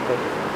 सके बस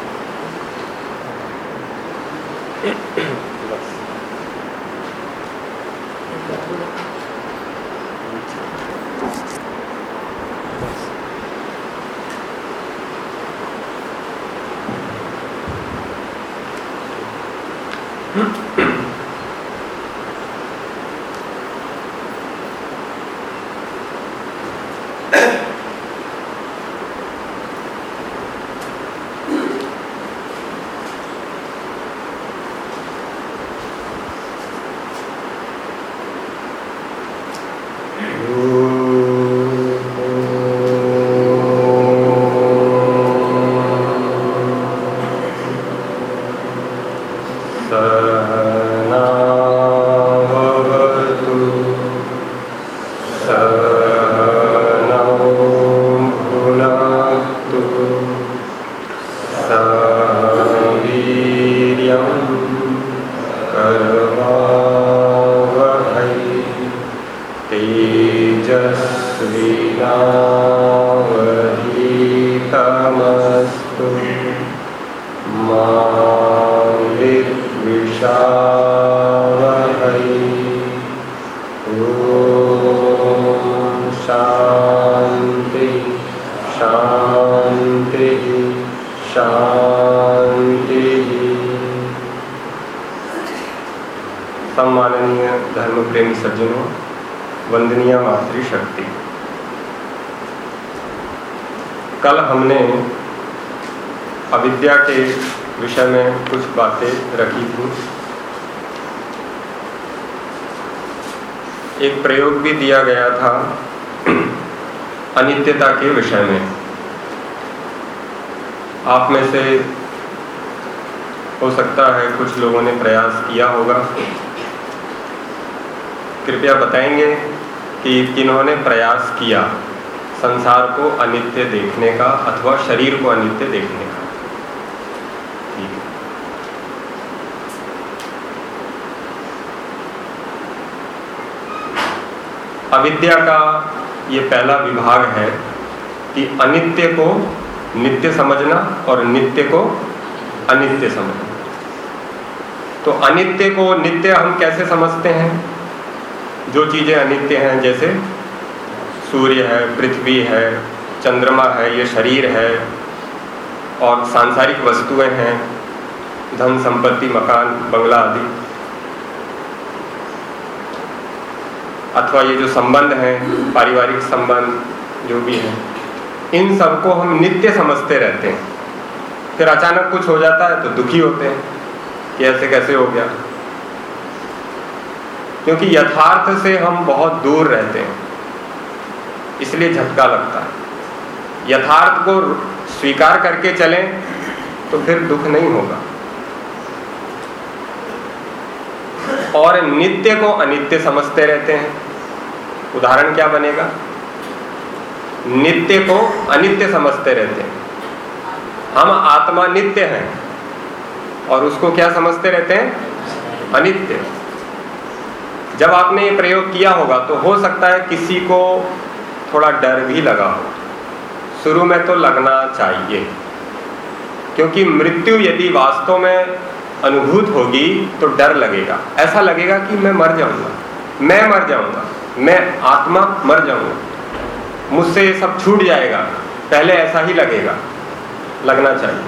दिया गया था अनित्यता के विषय में। आप में से हो सकता है कुछ लोगों ने प्रयास किया होगा। कृपया बताएँगे कि किन्होंने प्रयास किया संसार को अनित्य देखने का अथवा शरीर को अनित्य देखने का। अविद्या का ये पहला विभाग है कि अनित्य को नित्य समझना और नित्य को अनित्य समझना। तो अनित्य को नित्य हम कैसे समझते हैं? जो चीज़ें अनित्य हैं, जैसे सूर्य है, पृथ्वी है, चंद्रमा है, ये शरीर है, और सांसारिक वस्तुएँ हैं, धन, संपत्ति, मकान, बंगला आदि। अथवा ये जो संबंध हैं, पारिवारिक संबंध, जो भी हैं, इन सबको हम नित्य समझते रहते हैं। फिर अचानक कुछ हो जाता है तो दुखी होते हैं कि ऐसे कैसे हो गया। क्योंकि यथार्थ से हम बहुत दूर रहते हैं, इसलिए झटका लगता है। यथार्थ को स्वीकार करके चलें तो फिर दुख नहीं होगा। और नित्य को अनित्य समझते रहते हैं। उदाहरण क्या बनेगा? नित्य को अनित्य समझते रहते हैं। हम आत्मा नित्य हैं और उसको क्या समझते रहते हैं? अनित्य। जब आपने ये प्रयोग किया होगा तो हो सकता है किसी को थोड़ा डर भी लगा हो। शुरू में तो लगना चाहिए, क्योंकि मृत्यु यदि वास्तव में अनुभूत होगी तो डर लगेगा। ऐसा लगेगा कि मैं मर जाऊँगा। मैं मर जाऊँगा। मैं आत्मा मर जाऊँगा। मुझसे ये सब छूट जाएगा। पहले ऐसा ही लगेगा। लगना चाहिए।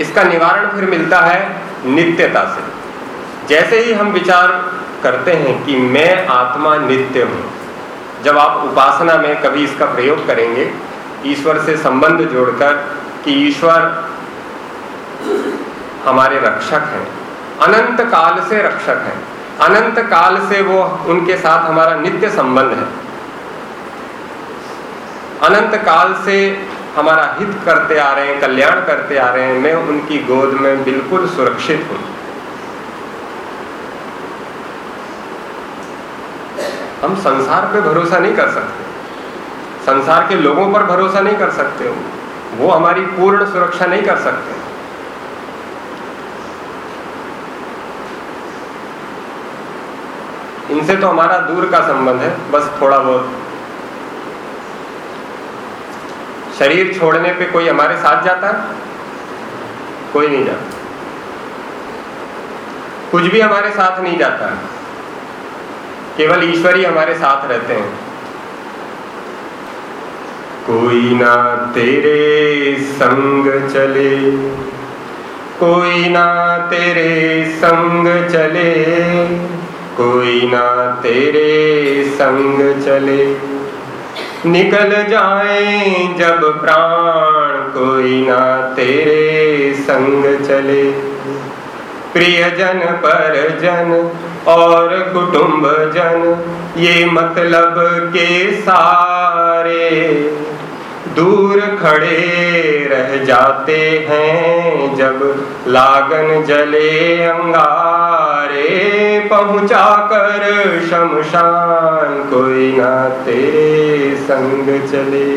इसका निवारण फिर मिलता है नित्यता से। जैसे ही हम विचार करते हैं कि मैं आत्मा नित्य हूँ, जब आप उपासना में कभी इसका प्रयोग करेंगे, ईश्वर से संबंध जोड़कर कि ईश्वर हमारे रक्षक हैं। अनंत काल से रक्षक हैं। अनंत काल से वो उनके साथ हमारा नित्य संबंध है। अनंत काल से हमारा हित करते आ रहे हैं, कल्याण करते आ रहे हैं। मैं उनकी गोद में बिल्कुल सुरक्षित हूँ। हम संसार पे भरोसा नहीं कर सकते। संसार के लोगों पर भरोसा नहीं कर सकते। वो हमारी पूर्ण सुरक्षा नहीं कर सकते। इनसे तो हमारा दूर का संबंध है, बस थोड़ा बहुत। शरीर छोड़ने पे कोई हमारे साथ जाता? है कोई नहीं जाता। कुछ भी हमारे साथ नहीं जाता। केवल ईश्वर ही हमारे साथ रहते हैं। कोई ना तेरे संग चले, कोई ना तेरे संग चले, कोई ना तेरे संग चले। निकल जाए जब प्राण, कोई ना तेरे संग चले। प्रियजन जन और कुटुंब जन ये मतलब के सारे दूर खड़े रह जाते हैं जब लागन जले अंगारे पहुँचा कर शमशान कोई ना तेरे संग चले।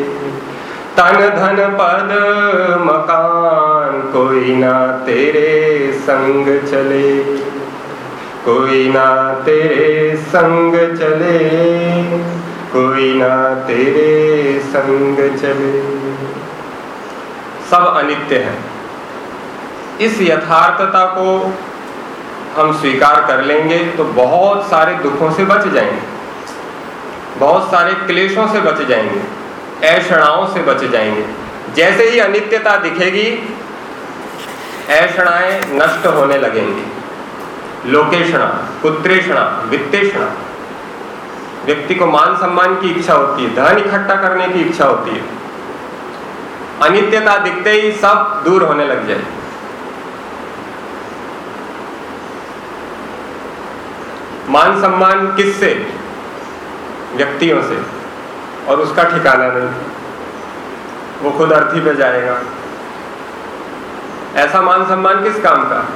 तन धन पद मकान, कोई ना तेरे संग चले। कोई ना तेरे संग चले, कोई ना तेरे संग चले। सब अनित्य है। इस यथार्थता को हम स्वीकार कर लेंगे तो बहुत सारे दुखों से बच जाएँगे। बहुत सारे क्लेशों से बच जाएँगे। ऐषणाओं से बच जाएँगे। जैसे ही अनित्यता दिखेगी, ऐषणाएँ नष्ट होने लगेंगी। लोकेशणा पुत्रेषणा, वित्तेषणा। व्यक्ति को मान सम्मान की इच्छा होती है, धन इकट्ठा करने की इच्छा होती है। अनित्यता दिखते ही सब दूर होने लग जाए। मान सम्मान किससे? व्यक्तियों से। और उसका ठिकाना नहीं। वो खुद अर्थी पे जाएगा। ऐसा मान सम्मान किस काम का?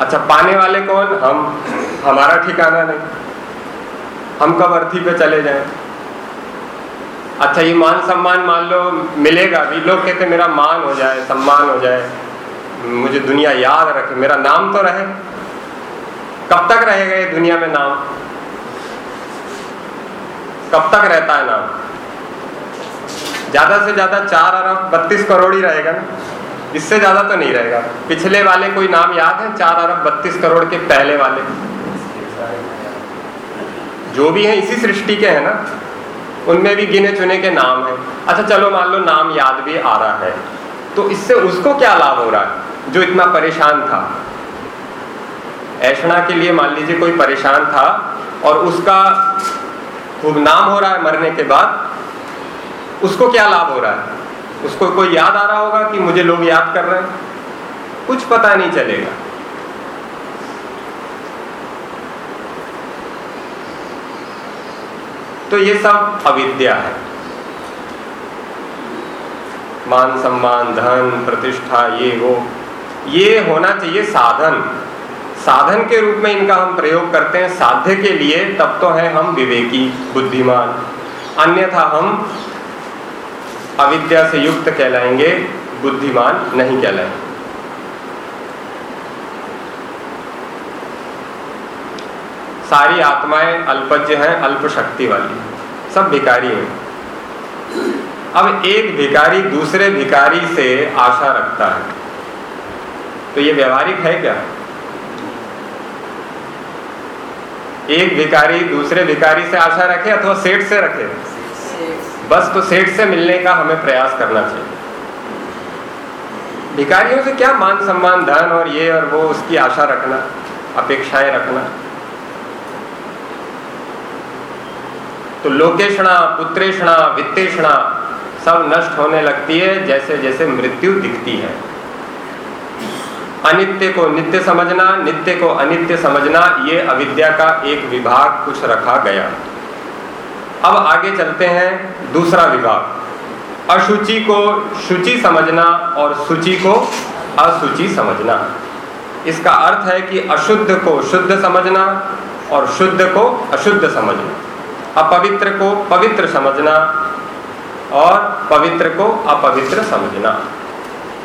अच्छा पाने वाले कौन? हम। हमारा ठिकाना नहीं। हम कब अर्थी पे चले जाएँ? अच्छा ये मान सम्मान मान लो, मिलेगा भी। लोग कहते मेरा मान हो जाए, सम्मान हो जाए। मुझे दुनिया याद रखे। मेरा नाम तो रहे। कब तक रहेगा ये दुनिया में नाम? कब तक रहता है नाम? ज़्यादा से ज़्यादा चार अरब, बत्तीस करोड़ ही रहेगा ना। इससे ज़्यादा तो नहीं रहेगा। पिछले वाले कोई नाम याद है? चार अरब, बत्तीस करोड़ के पहले वाले। जो भी है, इसी सृष्टि के हैं ना। उनमें भी गिने चुने के नाम है। अच्छा चलो मान लो नाम याद भी आ रहा है। तो इससे उसको क्या लाभ हो रहा है, जो इतना परेशान था? ऐशना के लिए मान लीजिए कोई परेशान था और उसका खूब नाम हो रहा है मरने के बाद, उसको क्या लाभ हो रहा है? उसको कोई याद आ रहा होगा कि मुझे लोग याद कर रहे हैं? कुछ पता नहीं चलेगा। तो ये सब अविद्या है। मान सम्मान, धन, प्रतिष्ठा, ये, वो, ये होना चाहिए साधन। साधन के रूप में इनका हम प्रयोग करते हैं साध्य के लिए, तब तो है हम विवेकी, बुद्धिमान। अन्यथा हम अविद्या से युक्त कहलाएँगे, बुद्धिमान नहीं कहलाएँगे। सारी आत्माएँ अल्पज्य हैं, अल्प शक्ति वाली। सब भिकारी हैं। अब एक भिकारी दूसरे भिकारी से आशा रखता है। तो ये व्यवहारिक है क्या? एक भिकारी दूसरे भिकारी से आशा रखे अथवा सेठ से रखे। बस तो सेठ से मिलने का हमें प्रयास करना चाहिए। भिकारियों से क्या मान सम्मान धन और ये और वो, उसकी आशा रखना, अपेक्षाएँ रखना? तो लोकेशणा पुत्रेषणा, वित्तेषणा सब नष्ट होने लगती है जैसे जैसे मृत्यु दिखती है। अनित्य को नित्य समझना, नित्य को अनित्य समझना, ये अविद्या का एक विभाग कुछ रखा गया। अब आगे चलते हैं दूसरा विभाग। अशुचि को शुचि समझना और सूचि को असुचि समझना। इसका अर्थ है कि अशुद्ध को शुद्ध समझना और शुद्ध को अशुद्ध समझना। अपवित्र को पवित्र समझना और पवित्र को अपवित्र समझना।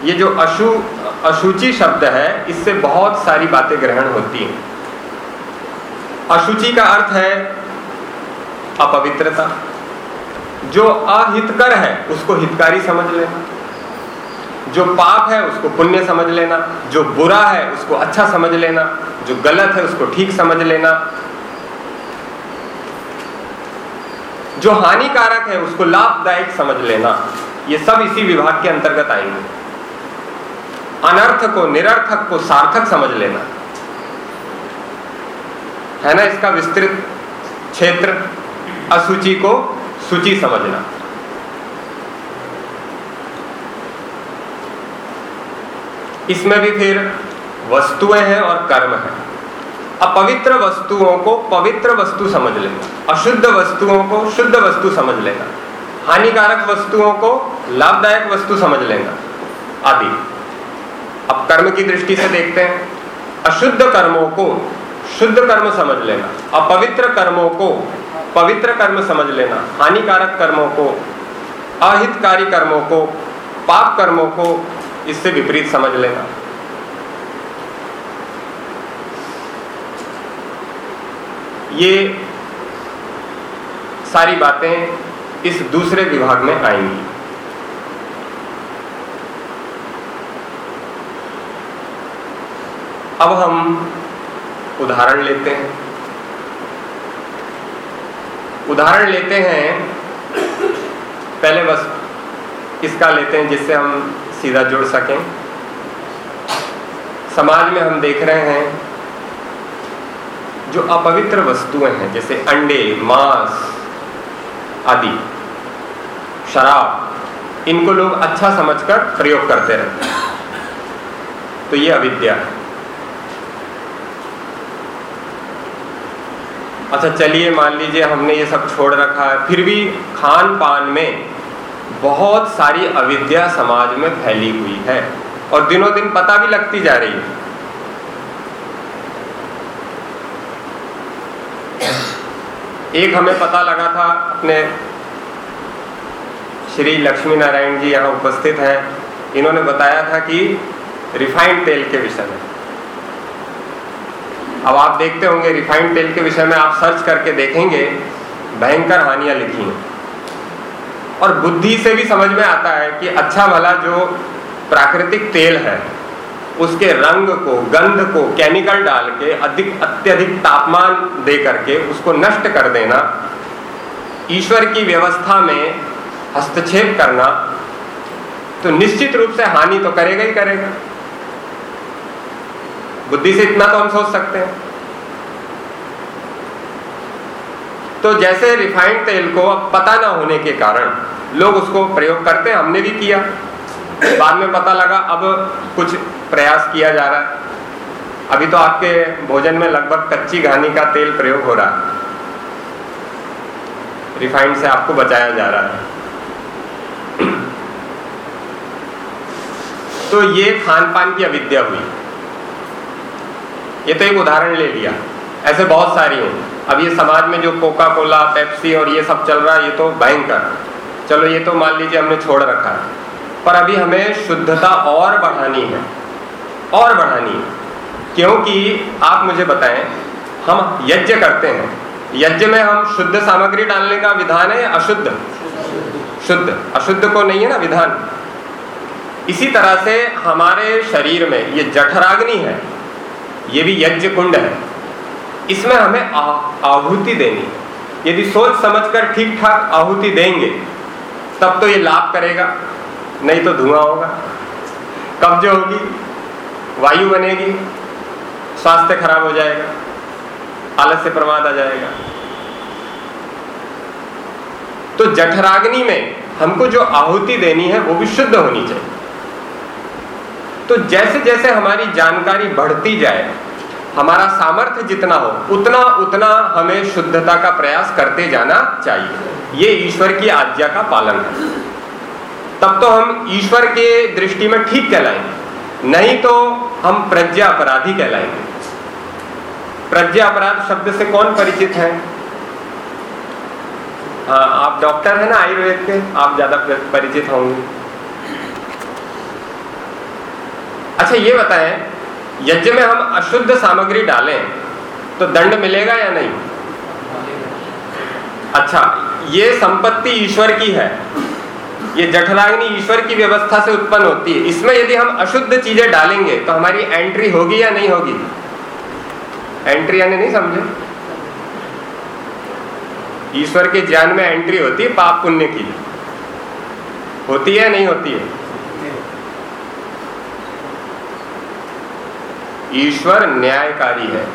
ये जो अशु अशुचि शब्द है, इससे बहुत सारी बातें ग्रहण होती हैं। अशुचि का अर्थ है अपवित्रता। जो अहितकर है, उसको हितकारी समझ लेना। जो पाप है, उसको पुण्य समझ लेना। जो बुरा है, उसको अच्छा समझ लेना। जो गलत है, उसको ठीक समझ लेना। जो हानिकारक है, उसको लाभदायक समझ लेना। ये सब इसी विभाग के अंतर्गत आएँगे। अनर्थ को निरर्थक को सार्थक समझ लेना। है ना इसका विस्तृत क्षेत्र? असुचि को सूची समझना। इसमें भी फिर वस्तुएँ हैं और कर्म है। अपवित्र वस्तुओं को पवित्र वस्तु समझ लेना। अशुद्ध वस्तुओं को शुद्ध वस्तु समझ लेना। हानिकारक वस्तुओं को लाभदायक वस्तु समझ लेना। आदि। अब कर्म की दृष्टि से देखते हैं। अशुद्ध कर्मों को शुद्ध कर्म समझ लेना, अपवित्र कर्मों को पवित्र कर्म समझ लेना, हानिकारक कर्मों को, अहितकारी कर्मों को, पाप कर्मों को, इससे विपरीत समझ लेना। ये सारी बातें इस दूसरे विभाग में आएँगी। अब हम उदाहरण लेते हैं। उदाहरण लेते हैं, पहले बस इसका लेते हैं जिससे हम सीधा जुड़ सकें। समाज में हम देख रहे हैं, जो अपवित्र वस्तुएँ हैं, जैसे अंडे, मांस आदि, शराब, इनको लोग अच्छा समझकर प्रयोग करते रहते हैं। तो ये अविद्या है। अच्छा चलिए, मान लीजिए हमने ये सब छोड़ रखा है। फिर भी खान पान में बहुत सारी अविद्या समाज में फैली हुई है और दिनों दिन पता भी लगती जा रही है। एक हमें पता लगा था, अपने श्री लक्ष्मी नारायण जी यहाँ उपस्थित हैं। इन्होंने बताया था कि रिफाइंड तेल के विषय में। अब आप देखते होंगे रिफाइंड तेल के विषय में आप सर्च करके देखेंगे, भयंकर हानियाँ लिखी हैं। और बुद्धि से भी समझ में आता है कि अच्छा भला जो प्राकृतिक तेल है, उसके रंग को, गंध को केमिकल डाल के अधिक, अत्यधिक तापमान दे करके उसको नष्ट कर देना, ईश्वर की व्यवस्था में हस्तक्षेप करना तो निश्चित रूप से हानि तो करेगा ही करेगा। बुद्धि से इतना तो हम सोच सकते हैं। तो जैसे रिफाइंड तेल को अब पता ना होने के कारण लोग उसको प्रयोग करते हैं, हमने भी किया। बाद में पता लगा, अब कुछ प्रयास किया जा रहा है। अभी तो आपके भोजन में लगभग कच्ची घानी का तेल प्रयोग हो रहा है। रिफाइंड से आपको बचाया जा रहा है। तो ये खान पान की अविद्या हुई। ये तो एक उदाहरण ले लिया। ऐसे बहुत सारी हैं। अब ये समाज में जो कोका कोला पेप्सी और ये सब चल रहा है, ये तो भयंकर। चलो ये तो मान लीजिए हमने छोड़ रखा है। पर अभी हमें शुद्धता और बढ़ानी है। और बढ़ानी है। क्योंकि आप मुझे बताएँ, हम यज्ञ करते हैं। यज्ञ में हम शुद्ध सामग्री डालने का विधान है अशुद्ध? शुद्ध। अशुद्ध को नहीं है ना विधान। इसी तरह से हमारे शरीर में ये जठराग्नि है। ये भी यज्ञ कुंड है। इसमें हमें आहुति देनी यदि सोच समझकर ठीक ठाक आहुति देंगे, तब तो ये लाभ करेगा, नहीं तो धुआँ होगा। कब्ज होगी, वायु बनेगी, स्वास्थ्य खराब हो जाएगा, आलस्य प्रमाद आ जाएगा। तो जठराग्नि में हमको जो आहुति देनी है, वो भी शुद्ध होनी चाहिए। तो जैसे जैसे हमारी जानकारी बढ़ती जाए, हमारा सामर्थ्य जितना हो, उतना उतना हमें शुद्धता का प्रयास करते जाना चाहिए। ये ईश्वर की आज्ञा का पालन है। तब तो हम ईश्वर के दृष्टि में ठीक कहलाएँगे। नहीं तो हम प्रज्ञा अपराधी कहलाएँगे। प्रज्ञा अपराध शब्द से कौन परिचित है? हाँ आप डॉक्टर है ना, आयुर्वेद के? आप ज़्यादा परिचित होंगे। अच्छा ये बताएँ, यज्ञ में हम अशुद्ध सामग्री डालें तो दंड मिलेगा या नहीं? अच्छा ये संपत्ति ईश्वर की है। ये जठराग्नि ईश्वर की व्यवस्था से उत्पन्न होती है। इसमें यदि हम अशुद्ध चीज़ें डालेंगे तो हमारी एंट्री होगी या नहीं होगी? एंट्री यानी नहीं समझे? ईश्वर के ज्ञान में एंट्री होती है, पाप पुण्य की। होती है नहीं होती है? ईश्वर न्यायकारी है।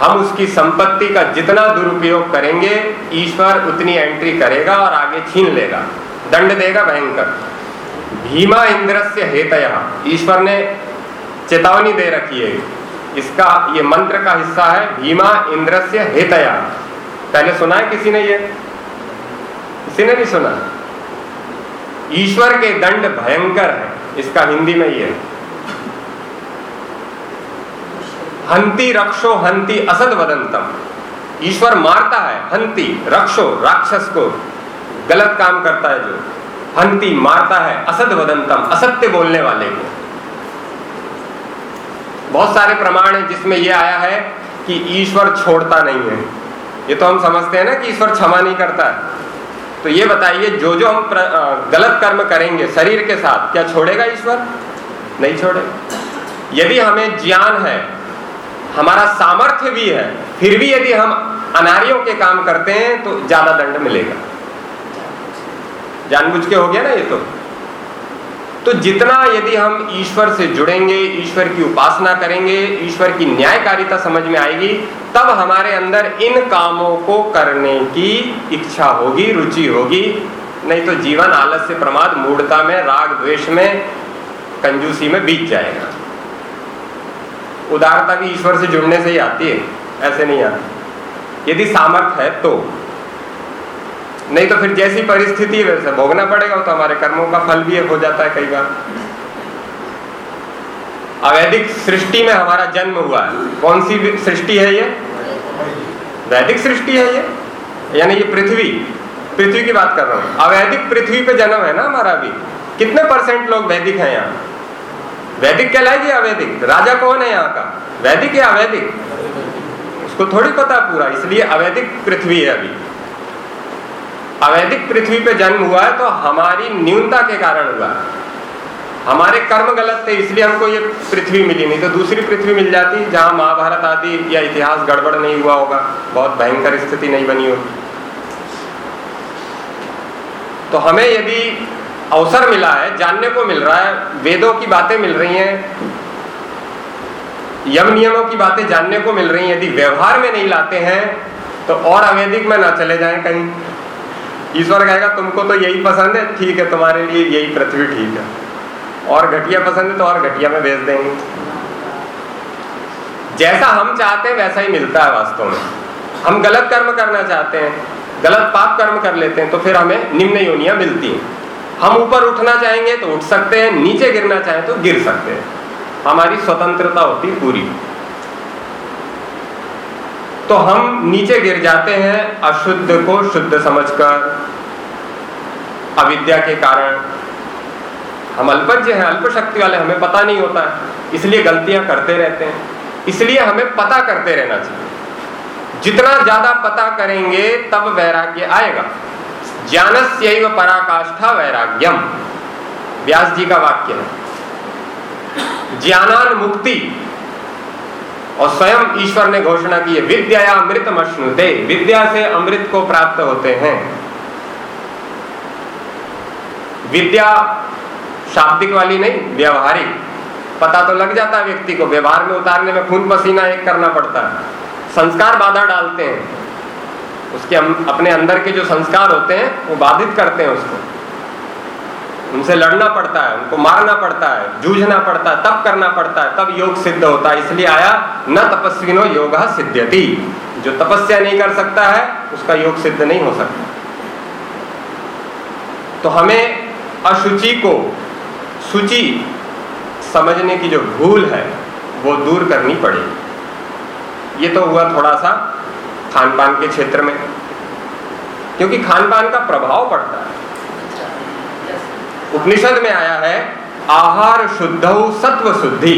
हम उसकी संपत्ति का जितना दुरुपयोग करेंगे, ईश्वर उतनी एंट्री करेगा और आगे छीन लेगा। दंड देगा भयंकर। भीमा इंद्र से हेतया। ईश्वर ने चेतावनी दे रखी है। इसका ये मंत्र का हिस्सा है, भीमा इंद्र से हेतया। पहले सुना है किसी ने ये? किसी ने नहीं सुना? ईश्वर के दंड भयंकर है। इसका हिंदी में ये हंति रक्षो, हंति असद वदंतम। ईश्वर मारता है, हंति रक्षो, राक्षस को। गलत काम करता है जो। हंति मारता है, असद वदंतम, असत्य बोलने वाले को। बहुत सारे प्रमाण है जिसमें यह आया है कि ईश्वर छोड़ता नहीं है। ये तो हम समझते हैं ना कि ईश्वर क्षमा नहीं करता है। तो ये बताइए जो जो हम गलत कर्म करेंगे, शरीर के साथ, क्या छोड़ेगा ईश्वर? नहीं छोड़ेगा। यदि हमें ज्ञान है हमारा सामर्थ्य भी है, फिर भी यदि हम अनारियों के काम करते हैं तो ज़्यादा दंड मिलेगा। जानबूझ के हो गया ना ये तो। तो जितना यदि हम ईश्वर से जुड़ेंगे, ईश्वर की उपासना करेंगे, ईश्वर की न्यायकारिता समझ में आएगी, तब हमारे अंदर इन कामों को करने की इच्छा होगी, रुचि होगी। नहीं तो जीवन आलस से प्रमाद, मूढ़ता में, राग द्वेष में, कंजूसी में बीत जाएगा। उदारता भी ईश्वर से जुड़ने से ही आती है, ऐसे नहीं आती। यदि सामर्थ्य है तो। नहीं तो फिर जैसी परिस्थिति है, वैसे भोगना पड़ेगा तो हमारे कर्मों का फल भी हो जाता है कई बार। अवैधिक सृष्टि में हमारा जन्म हुआ है। कौन सी सृष्टि है ये? वैदिक सृष्टि है ये, यानी ये पृथ्वी। पृथ्वी की बात कर रहा हूँ। अवैधिक पृथ्वी पे जन्म है ना हमारा अभी? कितने परसेंट लोग वैदिक हैं यहाँ? वैदिक कहलाएगी अवैधिक राजा कौन है यहाँ का? वैदिक या अवैधिक उसको थोड़ी पता पूरा, इसलिए अवैधिक पृथ्वी है अभी। अवैधिक पृथ्वी पे जन्म हुआ है तो हमारी न्यूनता के कारण हुआ। है हमारे कर्म गलत थे, इसलिए हमको ये पृथ्वी मिली नहीं। तो दूसरी पृथ्वी मिल जाती, जहाँ महाभारत आदि या इतिहास गड़बड़ नहीं हुआ होगा। बहुत भयंकर स्थिति नहीं बनी होगी तो हमें यदि अवसर मिला है, जानने को मिल रहा है, वेदों की बातें मिल रही हैं, यम नियमों की बातें जानने को मिल रही हैं, यदि व्यवहार में नहीं लाते हैं तो और अवैधिक में ना चले जाएँ कहीं। ईश्वर कहेगा, तुमको तो यही पसंद है, ठीक है, तुम्हारे लिए यही पृथ्वी ठीक है। और घटिया पसंद है तो और घटिया में भेज देंगे। जैसा हम चाहते हैं, वैसा ही मिलता है वास्तव में। हम गलत कर्म करना चाहते हैं, गलत पाप कर्म कर लेते हैं तो फिर हमें निम्न योनिया मिलती हैं। हम ऊपर उठना चाहेंगे तो उठ सकते हैं, नीचे गिरना चाहें तो गिर सकते हैं। हमारी स्वतंत्रता होती पूरी। तो हम नीचे गिर जाते हैं, अशुद्ध को शुद्ध समझकर, अविद्या के कारण। हम अल्पज्ञ हैं अल्प शक्ति वाले, हमें पता नहीं होता। है इसलिए गलतियाँ करते रहते हैं। इसलिए हमें पता करते रहना चाहिए। जितना ज़्यादा पता करेंगे, तब वैराग्य आएगा। ज्ञानस्य पराकाष्ठा वैराग्यम। व्यास जी का वाक्य है। ज्ञानान मुक्ति और स्वयं ईश्वर ने घोषणा की है, विद्या अमृत मश्नुते। विद्या से अमृत को प्राप्त होते हैं। विद्या शाब्दिक वाली नहीं, व्यवहारिक। पता तो लग जाता है व्यक्ति को, व्यवहार में उतारने में खून पसीना एक करना पड़ता है। संस्कार बाधा डालते हैं। उसके अपने अंदर के जो संस्कार होते हैं, वो बाधित करते हैं उसको। उनसे लड़ना पड़ता है, उनको मारना पड़ता है, जूझना पड़ता है तब करना पड़ता है, तब योग सिद्ध होता है। इसलिए आया, न तपस्विनो योग जो तपस्या नहीं कर सकता है, उसका योग सिद्ध नहीं हो सकता। तो हमें अशुचि को सूची समझने की जो भूल है, वो दूर करनी पड़ेगी। ये तो हुआ थोड़ा सा खान पान के क्षेत्र में? क्योंकि खान पान का प्रभाव पड़ता है। उपनिषद में आया है, आहार शुद्ध सत्व शुद्धि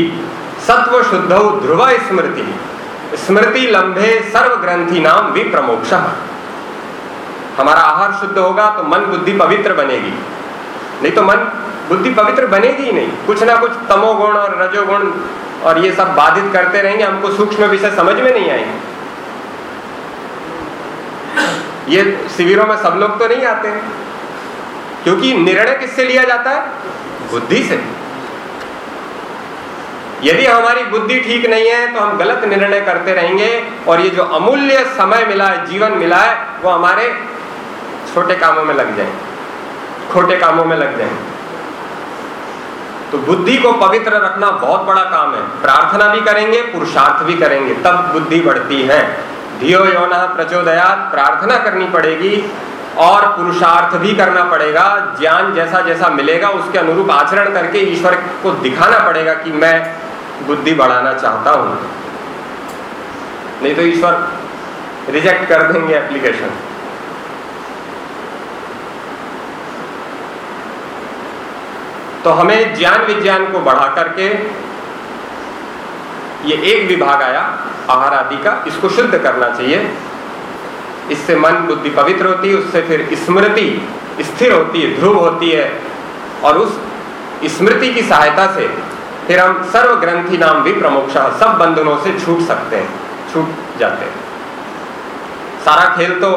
सत्व शुद्ध ध्रुव स्मृति स्मृति लंबे सर्व ग्रंथि नाम विप्रमोक्ष। हमारा आहार शुद्ध होगा तो मन बुद्धि पवित्र बनेगी। नहीं तो मन बुद्धि पवित्र बनेगी ही नहीं। कुछ ना कुछ तमोगुण और रजोगुण और ये सब बाधित करते रहेंगे, हमको सूक्ष्म विषय समझ में नहीं आएँगे। ये शिविरों में सब लोग तो नहीं आते हैं। क्योंकि निर्णय किससे लिया जाता है? बुद्धि से। यदि हमारी बुद्धि ठीक नहीं है तो हम गलत निर्णय करते रहेंगे और ये जो अमूल्य समय मिला है, जीवन मिला है, वो हमारे छोटे कामों में लग जाएँगे। खोटे कामों में लग जाएँगे। तो बुद्धि को पवित्र रखना बहुत बड़ा काम है। प्रार्थना भी करेंगे, पुरुषार्थ भी करेंगे, तब बुद्धि बढ़ती है। धियो योना प्रचोदयात, प्रार्थना करनी पड़ेगी और पुरुषार्थ भी करना पड़ेगा, ज्ञान जैसा जैसा मिलेगा, उसके अनुरूप आचरण करके ईश्वर को दिखाना पड़ेगा कि मैं बुद्धि बढ़ाना चाहता हूँ। नहीं तो ईश्वर रिजेक्ट कर देंगे एप्लीकेशन तो हमें ज्ञान विज्ञान को बढ़ा करके ये एक विभाग आया, आहार आदि का, इसको शुद्ध करना चाहिए। इससे मन बुद्धि पवित्र होती है, उससे फिर स्मृति स्थिर होती है, ध्रुव होती है। और उस स्मृति की सहायता से फिर हम सर्व ग्रंथि नाम भी प्रमोक्ष, सब बंधनों से छूट सकते हैं, छूट जाते हैं। सारा खेल तो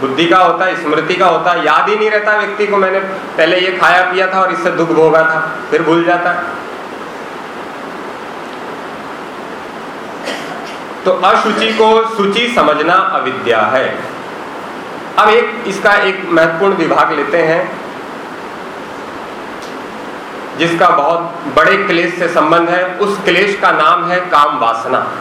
बुद्धि का होता है, स्मृति का होता है, याद ही नहीं रहता व्यक्ति को। मैंने पहले ये खाया पिया था और इससे दुख भोगा था, फिर भूल जाता। है तो अशुचि को सुचि समझना अविद्या है। अब एक, इसका एक महत्वपूर्ण विभाग लेते हैं, जिसका बहुत बड़े क्लेश से संबंध है। उस क्लेश का नाम है काम वासना।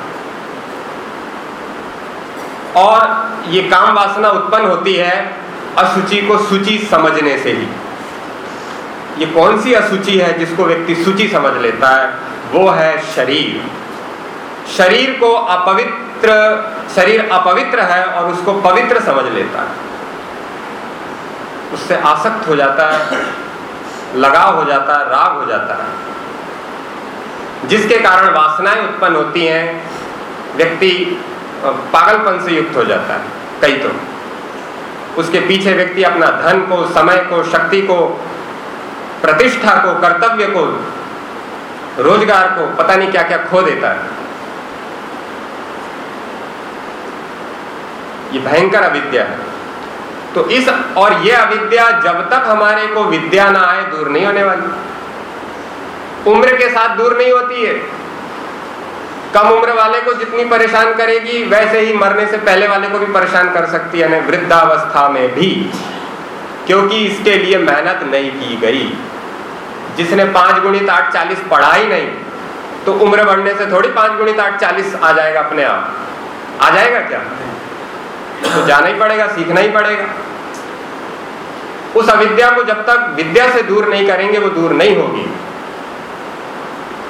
और ये काम वासना उत्पन्न होती है अशुचि को सूचि समझने से ही। ये कौन सी अशुचि है जिसको व्यक्ति सूचि समझ लेता है? वो है शरीर। शरीर को अपवित्र, शरीर अपवित्र है और उसको पवित्र समझ लेता है। उससे आसक्त हो जाता है, लगाव हो जाता है, राग हो जाता है। जिसके कारण वासनाएँ उत्पन्न होती हैं, व्यक्ति पागलपन से युक्त हो जाता है, कई तो। उसके पीछे व्यक्ति अपना धन को, समय को, शक्ति को, प्रतिष्ठा को, कर्तव्य को, रोज़गार को, पता नहीं क्या क्या खो देता है। ये भयंकर अविद्या है। तो इस, और ये अविद्या जब तक हमारे को विद्या ना आए, दूर नहीं होने वाली। उम्र के साथ दूर नहीं होती है। कम उम्र वाले को जितनी परेशान करेगी, वैसे ही मरने से पहले वाले को भी परेशान कर सकती है वृद्धावस्था में भी। क्योंकि इसके लिए मेहनत नहीं की गई। जिसने पाँच गुणित आठ चालीस पढ़ा ही नहीं तो उम्र बढ़ने से थोड़ी पाँच गुणित आठ चालीस आ जाएगा अपने आप। आ जाएगा क्या? तो जाना ही पड़ेगा, सीखना ही पड़ेगा। उस अविद्या को जब तक विद्या से दूर नहीं करेंगे, वो दूर नहीं होगी।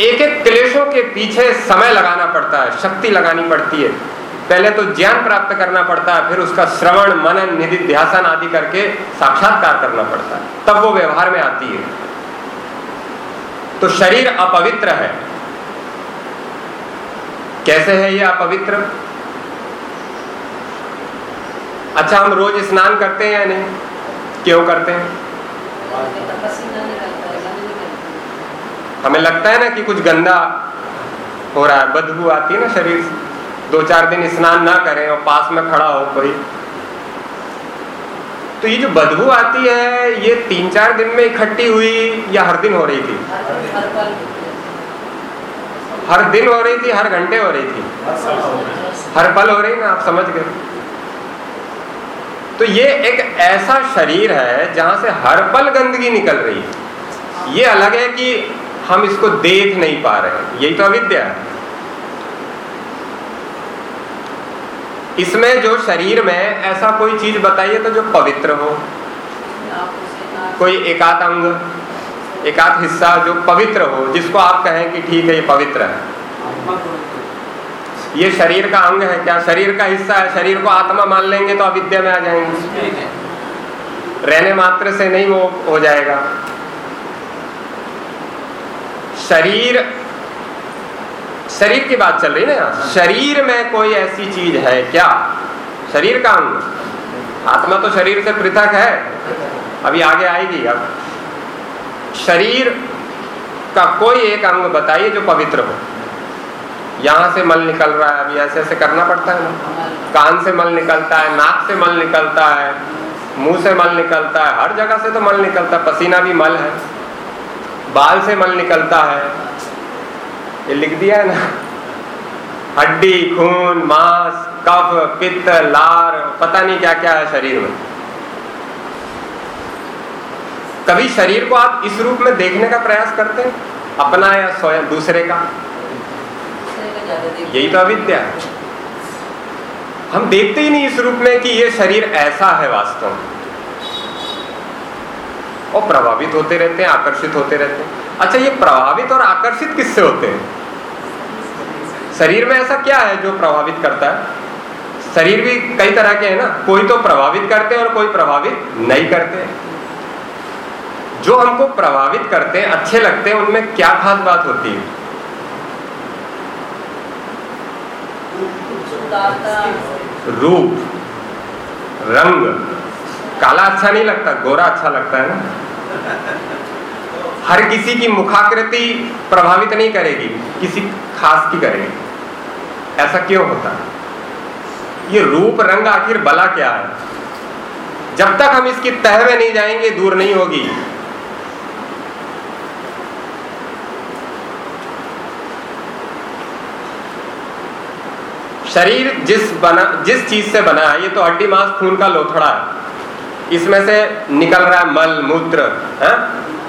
एक एक क्लेशों के पीछे समय लगाना पड़ता है, शक्ति लगानी पड़ती है। पहले तो ज्ञान प्राप्त करना पड़ता है, फिर उसका श्रवण, मनन निधि ध्यान आदि करके साक्षात्कार करना पड़ता है। तब वो व्यवहार में आती है। तो शरीर अपवित्र है। कैसे है ये अपवित्र? अच्छा हम रोज स्नान करते हैं या नहीं? क्यों करते हैं? हमें लगता है ना कि कुछ गंदा हो रहा है, बदबू आती है ना शरीर से। दो चार दिन स्नान ना करें और पास में खड़ा हो कोई। तो ये जो बदबू आती है, ये तीन चार दिन में इकट्ठी हुई या हर दिन हो रही थी? हर दिन हो रही थी, हर घंटे हो रही थी। हर पल हो रही ना, आप समझ गए। तो ये एक ऐसा शरीर है जहाँ से हर पल गंदगी निकल रही है। ये अलग है कि हम इसको देख नहीं पा रहे यही तो अविद्या है। इसमें जो शरीर में ऐसा कोई चीज़ बताइए तो जो पवित्र हो। कोई एकात अंग, एकात हिस्सा जो पवित्र हो, जिसको आप कहें कि ठीक है, ये पवित्र है। ये शरीर का अंग है क्या शरीर का हिस्सा है? शरीर को आत्मा मान लेंगे तो अविद्या में आ जाएँगे। रहने मात्र से नहीं वो हो जाएगा। शरीर शरीर की बात चल रही है ना? शरीर में कोई ऐसी चीज़ है क्या? शरीर का अंग। आत्मा तो शरीर से पृथक है। अभी आगे आएगी अब। शरीर का कोई एक अंग बताइए जो पवित्र हो। यहाँ से मल निकल रहा है, अभी ऐसे ऐसे करना पड़ता है ना। कान से मल निकलता है, नाक से मल निकलता है, मुँह से मल निकलता है, हर जगह से तो मल निकलता है, पसीना भी मल है। बाल से मल निकलता है। ये लिख दिया है ना। हड्डी, खून, मांस, कफ, पित्त, लार, पता नहीं क्या क्या है शरीर में। कभी शरीर को आप इस रूप में देखने का प्रयास करते हैं? अपना या स्वयं, दूसरे का? यही तो अविद्या हम देखते ही नहीं इस रूप में कि ये शरीर ऐसा है वास्तव में। और प्रभावित होते रहते हैं, आकर्षित होते रहते हैं। अच्छा ये प्रभावित और आकर्षित किससे होते हैं? शरीर में ऐसा क्या है जो प्रभावित करता है? शरीर भी कई तरह के हैं ना। कोई तो प्रभावित करते हैं और कोई प्रभावित नहीं करते। जो हमको प्रभावित करते हैं, अच्छे लगते हैं, उनमें क्या खास बात होती है? रूप, रंग, काला अच्छा नहीं लगता, गोरा अच्छा लगता है ना? हर किसी की मुखाकृति प्रभावित नहीं करेगी, किसी खास की करेगी। ऐसा क्यों होता है? ये रूप, रंग, आखिर बला क्या है? जब तक हम इसकी तह में नहीं जाएँगे, दूर नहीं होगी। शरीर जिस बना, जिस चीज़ से बना है, ये तो हड्डी, मांस, खून का लोथड़ा है। इसमें से निकल रहा है मल, मूत्र, है?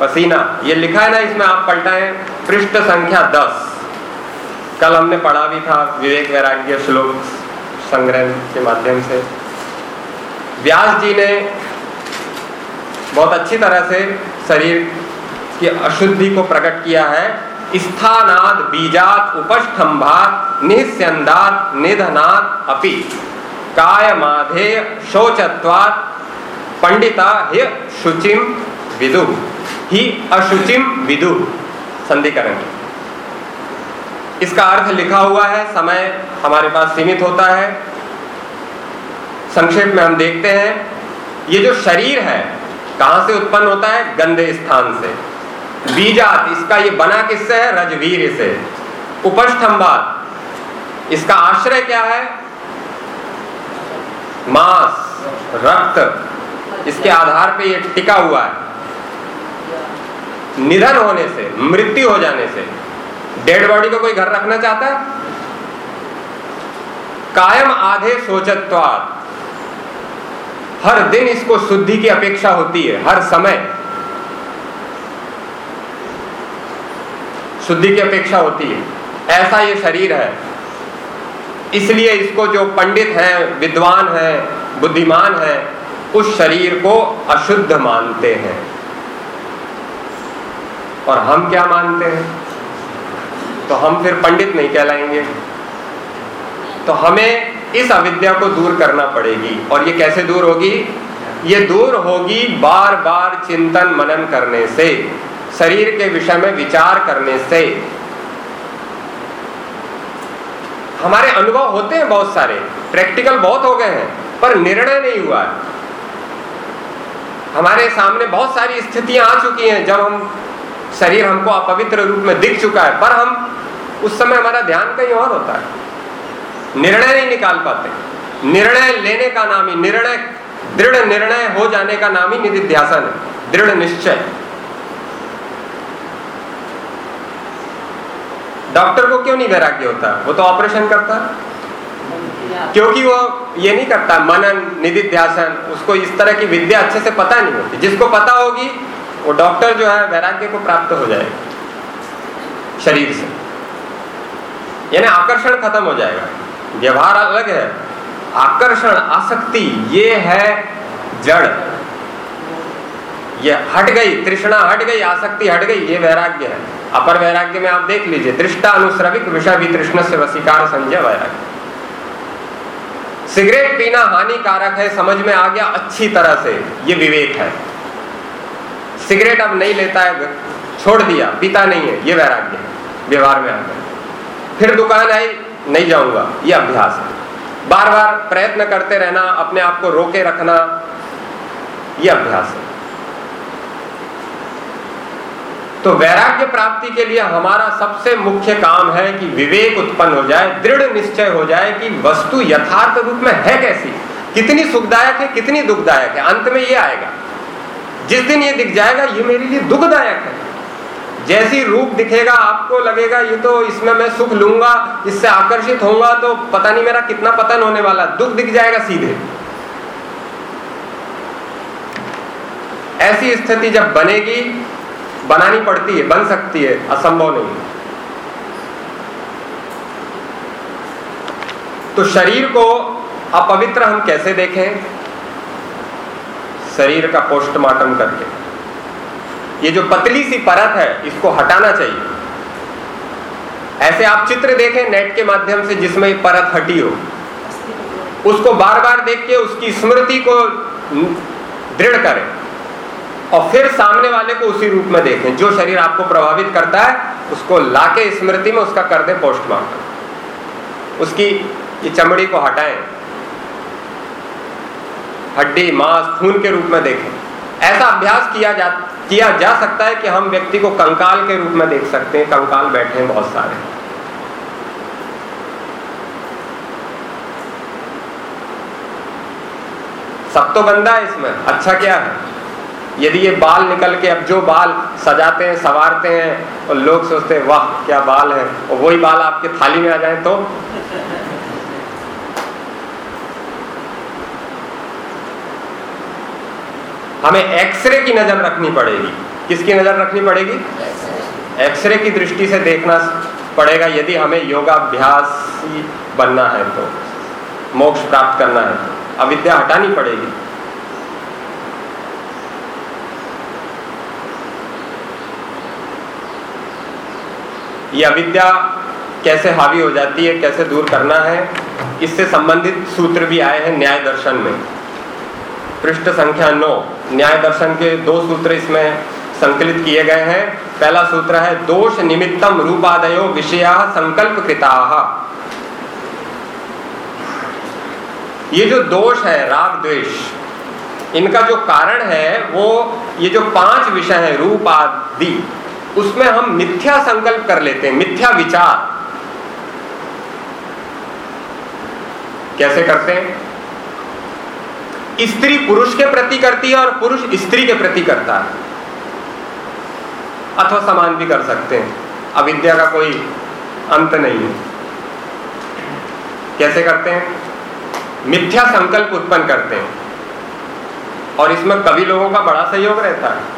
पसीना। ये लिखा है ना, इसमें आप पलटाएँ पृष्ठ संख्या दस। कल हमने पढ़ा भी था विवेक वैराग्य श्लोक संग्रह के माध्यम से। व्यास जी ने बहुत अच्छी तरह से शरीर की अशुद्धि को प्रकट किया है। स्थानाद बीजात निस्यंदात निधनात अपि। काय माधे शोचत्वात पंडिता शुचिम विदु। ही अशुचिम विदु। संधिकरण। इसका अर्थ लिखा हुआ है, समय हमारे पास सीमित होता है। संक्षेप में हम देखते हैं, ये जो शरीर है, कहाँ से उत्पन्न होता है? गंदे स्थान से। बीजात, इसका ये बना किससे है? रजवीर से उपस्थम्बात इसका आश्रय क्या है? मांस, रक्त, इसके आधार पे ये टिका हुआ है। निधन होने से, मृत्यु हो जाने से, डेड बॉडी को कोई घर रखना चाहता है? कायम आधे सोचत्वाद हर दिन इसको शुद्धि की अपेक्षा होती है, हर समय। शुद्धि की अपेक्षा होती है। ऐसा ये शरीर है। इसलिए इसको जो पंडित हैं, विद्वान हैं, बुद्धिमान हैं, उस शरीर को अशुद्ध मानते हैं। और हम क्या मानते हैं? तो हम फिर पंडित नहीं कहलाएँगे। तो हमें इस अविद्या को दूर करना पड़ेगी। और ये कैसे दूर होगी? ये दूर होगी बार बार चिंतन मनन करने से। शरीर के विषय में विचार करने से हमारे अनुभव होते हैं बहुत सारे। प्रैक्टिकल बहुत हो गए हैं, पर निर्णय नहीं हुआ है। हमारे सामने बहुत सारी स्थितियाँ आ चुकी हैं, जब हम शरीर हमको अपवित्र रूप में दिख चुका है, पर हम उस समय हमारा ध्यान कहीं और होता है। निर्णय नहीं निकाल पाते। निर्णय लेने का नाम ही, निर्णय, दृढ़ निर्णय हो जाने का नाम ही निधिध्यासन है। दृढ़ निश्चय। डॉक्टर को क्यों नहीं वैराग्य होता? वो तो ऑपरेशन करता। क्योंकि वो ये नहीं करता, मनन निधि उसको इस तरह की विद्या अच्छे से पता नहीं होती। जिसको पता होगी, वो डॉक्टर जो है, वैराग्य को प्राप्त हो जाएगा। शरीर से। यानी आकर्षण खत्म हो जाएगा। व्यवहार अलग है। आकर्षण, आसक्ति, ये है जड़। ये हट गई, तृष्णा हट गई, आसक्ति हट गई, ये वैराग्य है। अपर वैराग्य में आप देख लीजिए दृष्टा अनुश्रविक विषय भी तृष्ण से वसीकार संजय वैराग्य। सिगरेट पीना हानिकारक है, समझ में आ गया, अच्छी तरह से, ये विवेक है। सिगरेट अब नहीं लेता है, छोड़ दिया, पीता नहीं है, ये वैराग्य है, व्यवहार में आ गया। फिर दुकान आई, नहीं जाऊँगा, ये अभ्यास है। बार बार प्रयत्न करते रहना, अपने आप को रोके रखना यह अभ्यास है। तो वैराग्य प्राप्ति के लिए हमारा सबसे मुख्य काम है कि विवेक उत्पन्न हो जाए, दृढ़ निश्चय हो जाए कि वस्तु यथार्थ रूप में है कैसी। कितनी सुखदायक है, कितनी दुखदायक है, अंत में यह आएगा। जिस दिन ये दिख जाएगा, ये मेरे लिए दुखदायक है। जैसी रूप दिखेगा, आपको लगेगा, ये तो इसमें मैं सुख लूँगा, इससे आकर्षित होऊँगा तो पता नहीं मेरा कितना पतन होने वाला। दुख दिख जाएगा सीधे। ऐसी स्थिति जब बनेगी बनानी पड़ती है, बन सकती है, असंभव नहीं तो शरीर को अपवित्र हम कैसे देखें? शरीर का पोस्टमार्टम करके। ये जो पतली सी परत है, इसको हटाना चाहिए। ऐसे आप चित्र देखें नेट के माध्यम से जिसमें परत हटी हो। उसको बार बार देख के उसकी स्मृति को दृढ़ करें। और फिर सामने वाले को उसी रूप में देखें। जो शरीर आपको प्रभावित करता है, उसको लाके स्मृति में उसका कर दें पोस्टमार्टम उसकी ये चमड़ी को हटाएँ। हड्डी, मांस, खून के रूप में देखें। ऐसा अभ्यास किया जा किया जा सकता है कि हम व्यक्ति को कंकाल के रूप में देख सकते हैं। कंकाल बैठे हैं बहुत सारे। सब तो बंदा है इसमें। अच्छा क्या है? यदि ये बाल निकल के अब जो बाल सजाते हैं, सवारते हैं, और लोग सोचते हैं, वाह, क्या बाल है। और वही बाल आपके थाली में आ जाए तो? हमें एक्सरे की नज़र रखनी पड़ेगी। किसकी नज़र रखनी पड़ेगी? एक्सरे की दृष्टि से देखना पड़ेगा, यदि हमें योगाभ्यास बनना है तो मोक्ष प्राप्त करना है तो। अविद्या हटानी पड़ेगी। ये अविद्या कैसे हावी हो जाती है, कैसे दूर करना है, इससे संबंधित सूत्र भी आए हैं न्याय दर्शन में। पृष्ठ संख्या नौ। न्याय दर्शन के दो सूत्र इसमें संकलित किए गए हैं। पहला सूत्र है, दोष निमित्तम रूपादयो विषया संकल्प कृता ये जो दोष है, राग द्वेष, इनका जो कारण है, वो ये जो पाँच विषय है रूप आदि उसमें हम मिथ्या संकल्प कर लेते हैं, मिथ्या विचार। कैसे करते हैं? स्त्री पुरुष के प्रति करती है और पुरुष स्त्री के प्रति करता है। अथवा समान भी कर सकते हैं। अविद्या का कोई अंत नहीं है। कैसे करते हैं? मिथ्या संकल्प उत्पन्न करते हैं। और इसमें कवि लोगों का बड़ा सहयोग रहता है।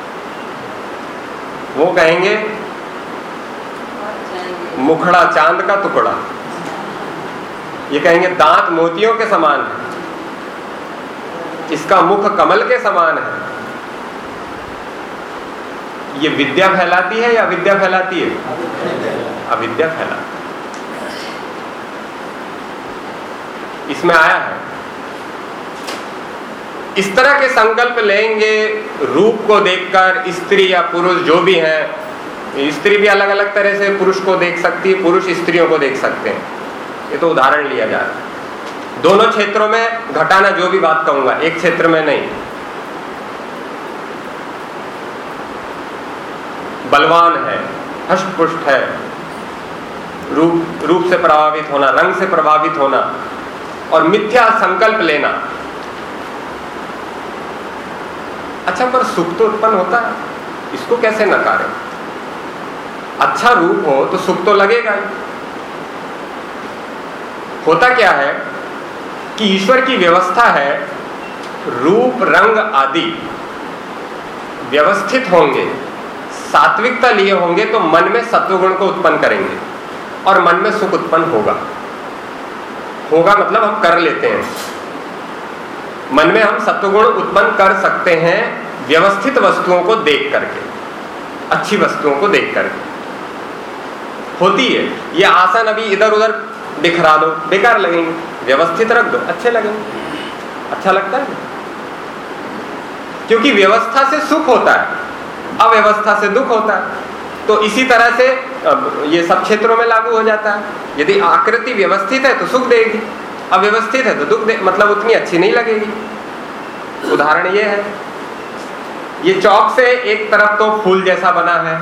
वो कहेंगे, मुखड़ा चाँद का टुकड़ा। ये कहेंगे, दांत मोतियों के समान है। इसका मुख कमल के समान है। ये विद्या फैलाती है या विद्या फैलाती है? अविद्या फैलाती इसमें आया है इस तरह के संकल्प लेंगे, रूप को देखकर, स्त्री या पुरुष जो भी हैं, स्त्री भी अलग अलग तरह से पुरुष को देख सकती है, पुरुष स्त्रियों को देख सकते हैं। ये तो उदाहरण लिया जा रहा है। दोनों क्षेत्रों में घटाना जो भी बात कहूँगा, एक क्षेत्र में नहीं। बलवान है, हष्टपुष्ट है, रूप रूप से प्रभावित होना, रंग से प्रभावित होना, और मिथ्या संकल्प लेना। अच्छा पर सुख तो उत्पन्न होता है। इसको कैसे नकारें? अच्छा रूप हो तो सुख तो लगेगा ही। होता क्या है कि ईश्वर की व्यवस्था है, रूप, रंग आदि व्यवस्थित होंगे, सात्विकता लिए होंगे तो मन में सत्वगुण को उत्पन्न करेंगे और मन में सुख उत्पन्न होगा। होगा मतलब हम कर लेते हैं। मन में हम सत्वगुण उत्पन्न कर सकते हैं व्यवस्थित वस्तुओं को देख करके, अच्छी वस्तुओं को देख करके। होती है, ये आसन अभी इधर उधर बिखरा दो, बेकार लगेंगे। व्यवस्थित रख दो, अच्छे लगेंगे। अच्छा लगता है? क्योंकि व्यवस्था से सुख होता है, अव्यवस्था से दुख होता है। तो इसी तरह से ये सब क्षेत्रों में लागू हो जाता है। यदि आकृति व्यवस्थित है तो सुख देगी, अव्यवस्थित है तो दुख दे मतलब उतनी अच्छी नहीं लगेगी। उदाहरण ये है। ये चौक से एक तरफ़ तो फूल जैसा बना है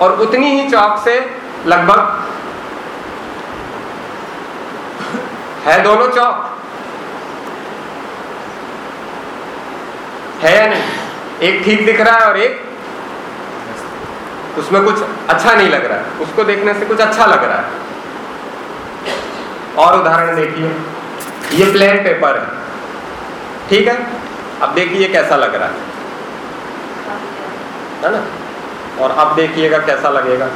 और उतनी ही चौक से लगभग है दोनों चौक। है या नहीं? एक ठीक दिख रहा है और एक उसमें कुछ अच्छा नहीं लग रहा। है उसको देखने से कुछ अच्छा लग रहा है। और उदाहरण देखिए। ये प्लेन पेपर है। ठीक है? अब देखिए कैसा लग रहा है। है ना? और अब देखिएगा कैसा लगेगा।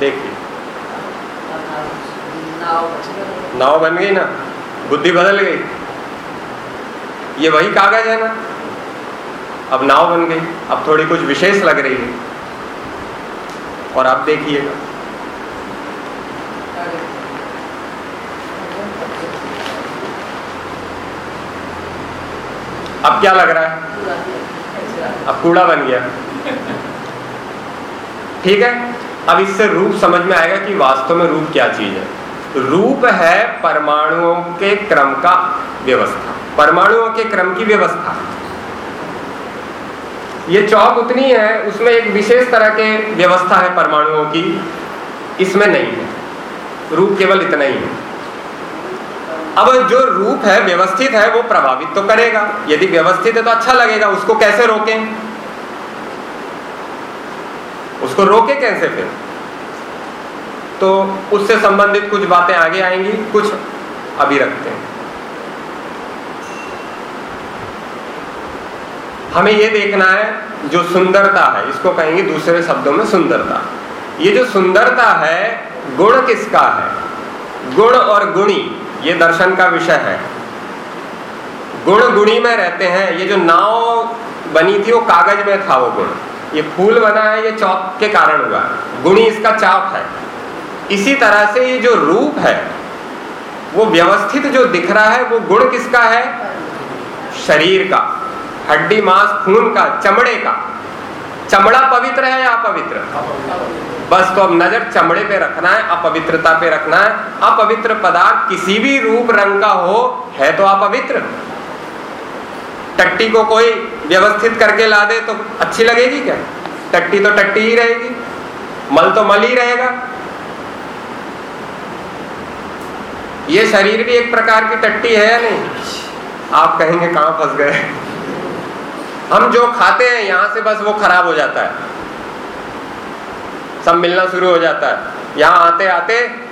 देखिए। नाव बन गई। ना? बुद्धि बदल गई। ये वही कागज़ है ना। अब नाव बन गई। अब थोड़ी कुछ विशेष लग रही है। और आप देखिएगा। अब क्या लग रहा है? अब कूड़ा बन गया। ठीक है? अब इससे रूप समझ में आएगा कि वास्तव में रूप क्या चीज़ है। रूप है परमाणुओं के क्रम का व्यवस्था। परमाणुओं के क्रम की व्यवस्था। ये चौक उतनी है, उसमें एक विशेष तरह के व्यवस्था है परमाणुओं की। इसमें नहीं है। रूप केवल इतना ही है। अब जो रूप है, व्यवस्थित है, वो प्रभावित तो करेगा। यदि व्यवस्थित है तो अच्छा लगेगा, उसको कैसे रोकें? उसको रोके कैसे फिर? तो उससे संबंधित कुछ बातें आगे आएँगी, कुछ अभी रखते हैं। हमें यह देखना है, जो सुंदरता है, इसको कहेंगे दूसरे शब्दों में सुंदरता। ये जो सुंदरता है, गुण किसका है? गुण और गुणी, ये दर्शन का विषय है। गुण गुणी में रहते हैं, ये जो नाव बनी थी, वो कागज़ में था वो गुण। ये फूल बना है, ये चौक के कारण हुआ। गुणी इसका चाप है। इसी तरह से ये जो रूप है वो व्यवस्थित जो दिख रहा है वो गुण किसका है? शरीर का। हड्डी मांस खून का चमड़े का। चमड़ा पवित्र है या अपवित्र? बस तो अब नज़र चमड़े पे रखना है अपवित्रता पे रखना है। अपवित्र पदार्थ किसी भी रूप रंग का हो है तो अपवित्र। टट्टी को कोई व्यवस्थित करके ला दे तो अच्छी लगेगी क्या? टट्टी तो टट्टी ही रहेगी। मल तो मल ही रहेगा। ये शरीर भी एक प्रकार की टट्टी है या नहीं? आप कहेंगे कहाँ फंस गए? हम जो खाते हैं, यहाँ से बस वो खराब हो जाता है। सब मिलना शुरू हो जाता है। यहाँ आते आते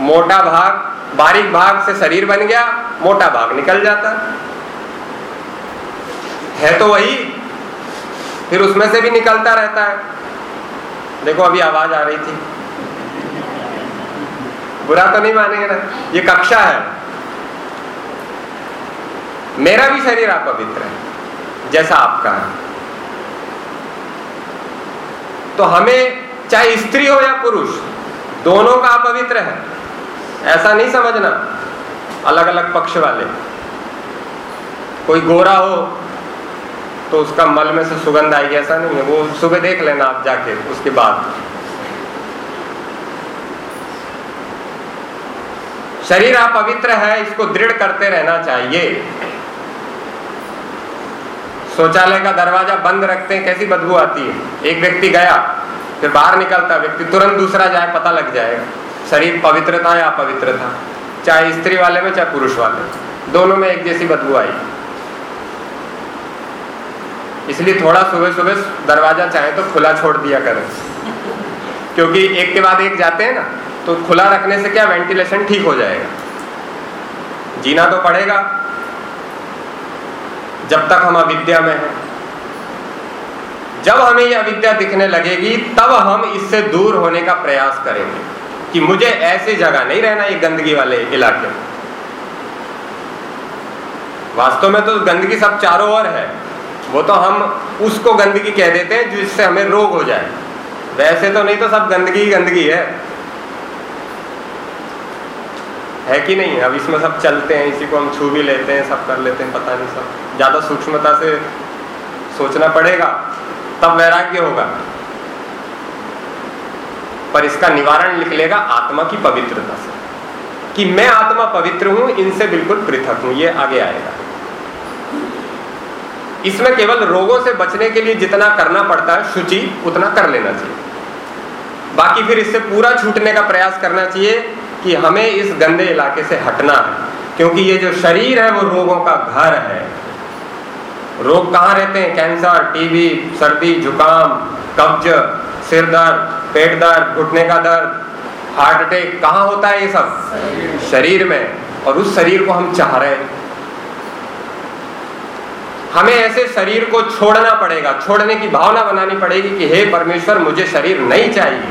मोटा भाग, बारीक भाग से शरीर बन गया, मोटा भाग निकल जाता। है तो वही, फिर उसमें से भी निकलता रहता है। देखो, अभी आवाज़ आ रही थी। बुरा तो नहीं मानेंगे ना। ये कक्षा है। मेरा भी शरीर अपवित्र है, जैसा आपका है। तो हमें, चाहे स्त्री हो या पुरुष, दोनों का अपवित्र है। ऐसा नहीं समझना। अलग अलग पक्ष वाले। कोई गोरा हो तो उसका मल में से सुगंध आएगी, ऐसा नहीं है। वो सुबह देख लेना आप जाके, उसके बाद। शरीर आप पवित्र है, इसको दृढ़ करते रहना चाहिए। शौचालय का दरवाज़ा बंद रखते हैं, कैसी बदबू आती है? एक व्यक्ति गया, फिर बाहर निकलता व्यक्ति, तुरंत दूसरा जाए, पता लग जाएगा। शरीर पवित्र था या अपवित्र था? चाहे स्त्री वाले में, चाहे पुरुष वाले दोनों में एक जैसी बदबू आई। इसलिए थोड़ा सुबह सुबह दरवाज़ा चाहे तो खुला छोड़ दिया करें। क्योंकि एक के बाद एक जाते हैं ना तो खुला रखने से क्या वेंटिलेशन ठीक हो जाएगा? जीना तो पड़ेगा। जब तक हम अविद्या में हैं। जब हमें यह अविद्या दिखने लगेगी, तब हम इससे दूर होने का प्रयास करेंगे कि मुझे ऐसी जगह नहीं रहना ये गंदगी वाले इलाके में। वास्तव में तो गंदगी सब चारों ओर है। वो तो हम उसको गंदगी कह देते हैं जिससे हमें रोग हो जाए। वैसे तो नहीं तो सब गंदगी ही गंदगी है। है कि नहीं? अब इसमें सब चलते हैं, इसी को हम छू भी लेते हैं, सब कर लेते हैं, पता नहीं सब। ज़्यादा सूक्ष्मता से सोचना पड़ेगा, तब वैराग्य होगा। पर इसका निवारण निकलेगा आत्मा की पवित्रता से। कि मैं आत्मा पवित्र हूँ, इनसे बिल्कुल पृथक हूँ, ये आगे आएगा। इसमें केवल रोगों से बचने के लिए जितना करना पड़ता है, शुचि, उतना कर लेना चाहिए। बाकी फिर इससे पूरा छूटने का प्रयास करना चाहिए कि हमें इस गंदे इलाके से हटना है क्योंकि ये जो शरीर है वो रोगों का घर है। रोग कहाँ रहते हैं? कैंसर टीबी सर्दी जुकाम कब्ज सिर दर्द पेट दर्द घुटने का दर्द हार्ट अटैक कहाँ होता है ये सब? शरीर। में। और उस शरीर को हम चाह रहे हैं। हमें ऐसे शरीर को छोड़ना पड़ेगा। छोड़ने की भावना बनानी पड़ेगी कि हे परमेश्वर मुझे शरीर नहीं चाहिए।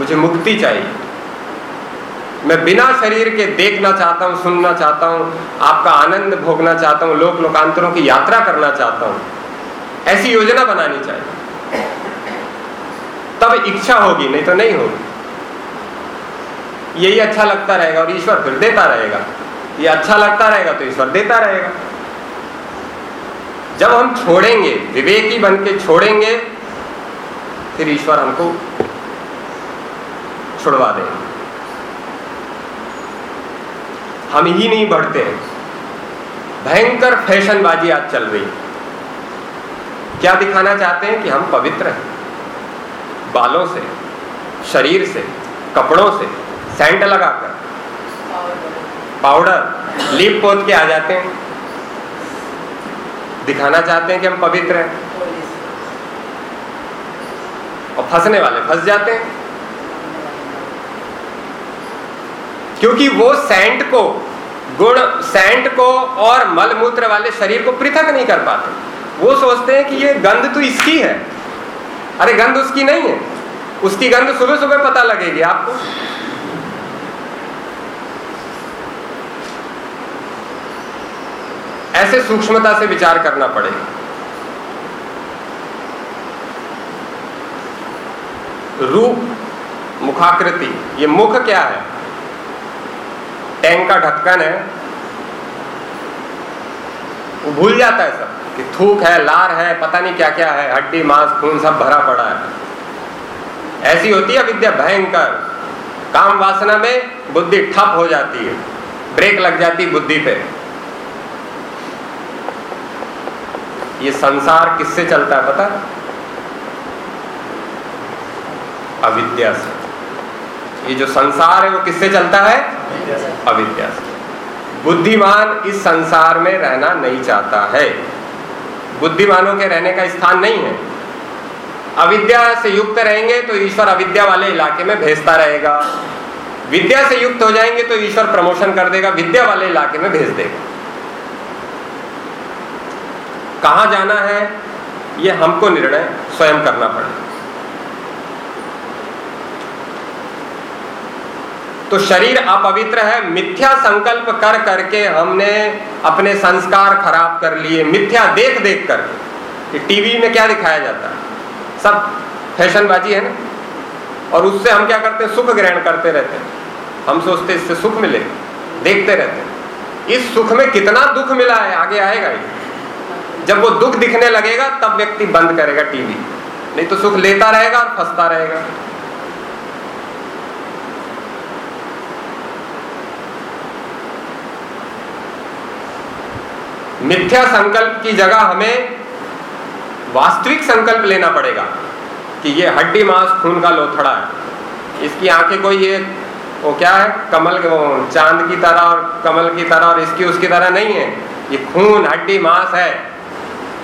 मुझे मुक्ति चाहिए। मैं बिना शरीर के देखना चाहता हूँ, सुनना चाहता हूँ, आपका आनंद भोगना चाहता हूँ, लोक लोकांतरों की यात्रा करना चाहता हूँ। ऐसी योजना बनानी चाहिए। तब इच्छा होगी, नहीं तो नहीं होगी। यही अच्छा लगता रहेगा और ईश्वर फिर देता रहेगा। ये अच्छा लगता रहेगा तो ईश्वर देता रहेगा। जब हम छोड़ेंगे, विवेकी बन के छोड़ेंगे, फिर ईश्वर हमको छुड़वा दे। हम ही नहीं बढ़ते। भयंकर फैशनबाजी आज चल रही। क्या दिखाना चाहते हैं कि हम पवित्र हैं? बालों से, शरीर से, कपड़ों से सेंट लगाकर। पाउडर लीप पोत के आ जाते हैं। दिखाना चाहते हैं कि हम पवित्र हैं? और फंसने वाले फंस जाते हैं। क्योंकि वो सेंट को, गुण सेंट को और मलमूत्र वाले शरीर को पृथक नहीं कर पाते। वो सोचते हैं कि ये गंध तो इसकी है। अरे गंध उसकी नहीं है। उसकी गंध सुबह सुबह पता लगेगी आपको। ऐसे सूक्ष्मता से विचार करना पड़ेगा। रूप, मुखाकृति, ये मुख क्या है? टैंक का ढक्कन है, वो भूल जाता है सब कि थूक है, लार है, पता नहीं क्या क्या है, हड्डी, मांस, खून सब भरा पड़ा है। ऐसी होती है विद्या भयंकर। काम वासना में बुद्धि ठप हो जाती है। ब्रेक लग जाती बुद्धि पे। ये संसार किससे चलता है पता? अविद्या से। ये जो संसार है वो किससे चलता है? अविद्या। से बुद्धिमान इस संसार में रहना नहीं चाहता है। बुद्धिमानों के रहने का स्थान नहीं है। अविद्या से युक्त रहेंगे तो ईश्वर अविद्या वाले इलाके में भेजता रहेगा। विद्या से युक्त हो जाएँगे तो ईश्वर प्रमोशन कर देगा, विद्या वाले इलाके में भेज देगा। कहा जाना है यह हमको निर्णय स्वयं करना पड़ेगा। तो शरीर अपवित्र है, मिथ्या संकल्प कर करके हमने अपने संस्कार खराब कर लिए, मिथ्या देख देख कर। कि टीवी में क्या दिखाया जाता है? सब फैशनबाजी है ना? और उससे हम क्या करते हैं? सुख ग्रहण करते रहते हैं। हम सोचते इससे सुख मिले, देखते रहते हैं। इस सुख में कितना दुख मिला है? आगे आएगा ही जब वो दुख दिखने लगेगा, तब व्यक्ति बंद करेगा टीवी। नहीं तो सुख लेता रहेगा और फंसता रहेगा। मिथ्या संकल्प की जगह हमें वास्तविक संकल्प लेना पड़ेगा कि ये हड्डी, मांस, खून का लोथड़ा है। इसकी आँखें कोई ये, वो क्या है? कमल चाँद की तरह और कमल की तरह और इसकी उसकी तरह नहीं है। ये खून, हड्डी, मांस है।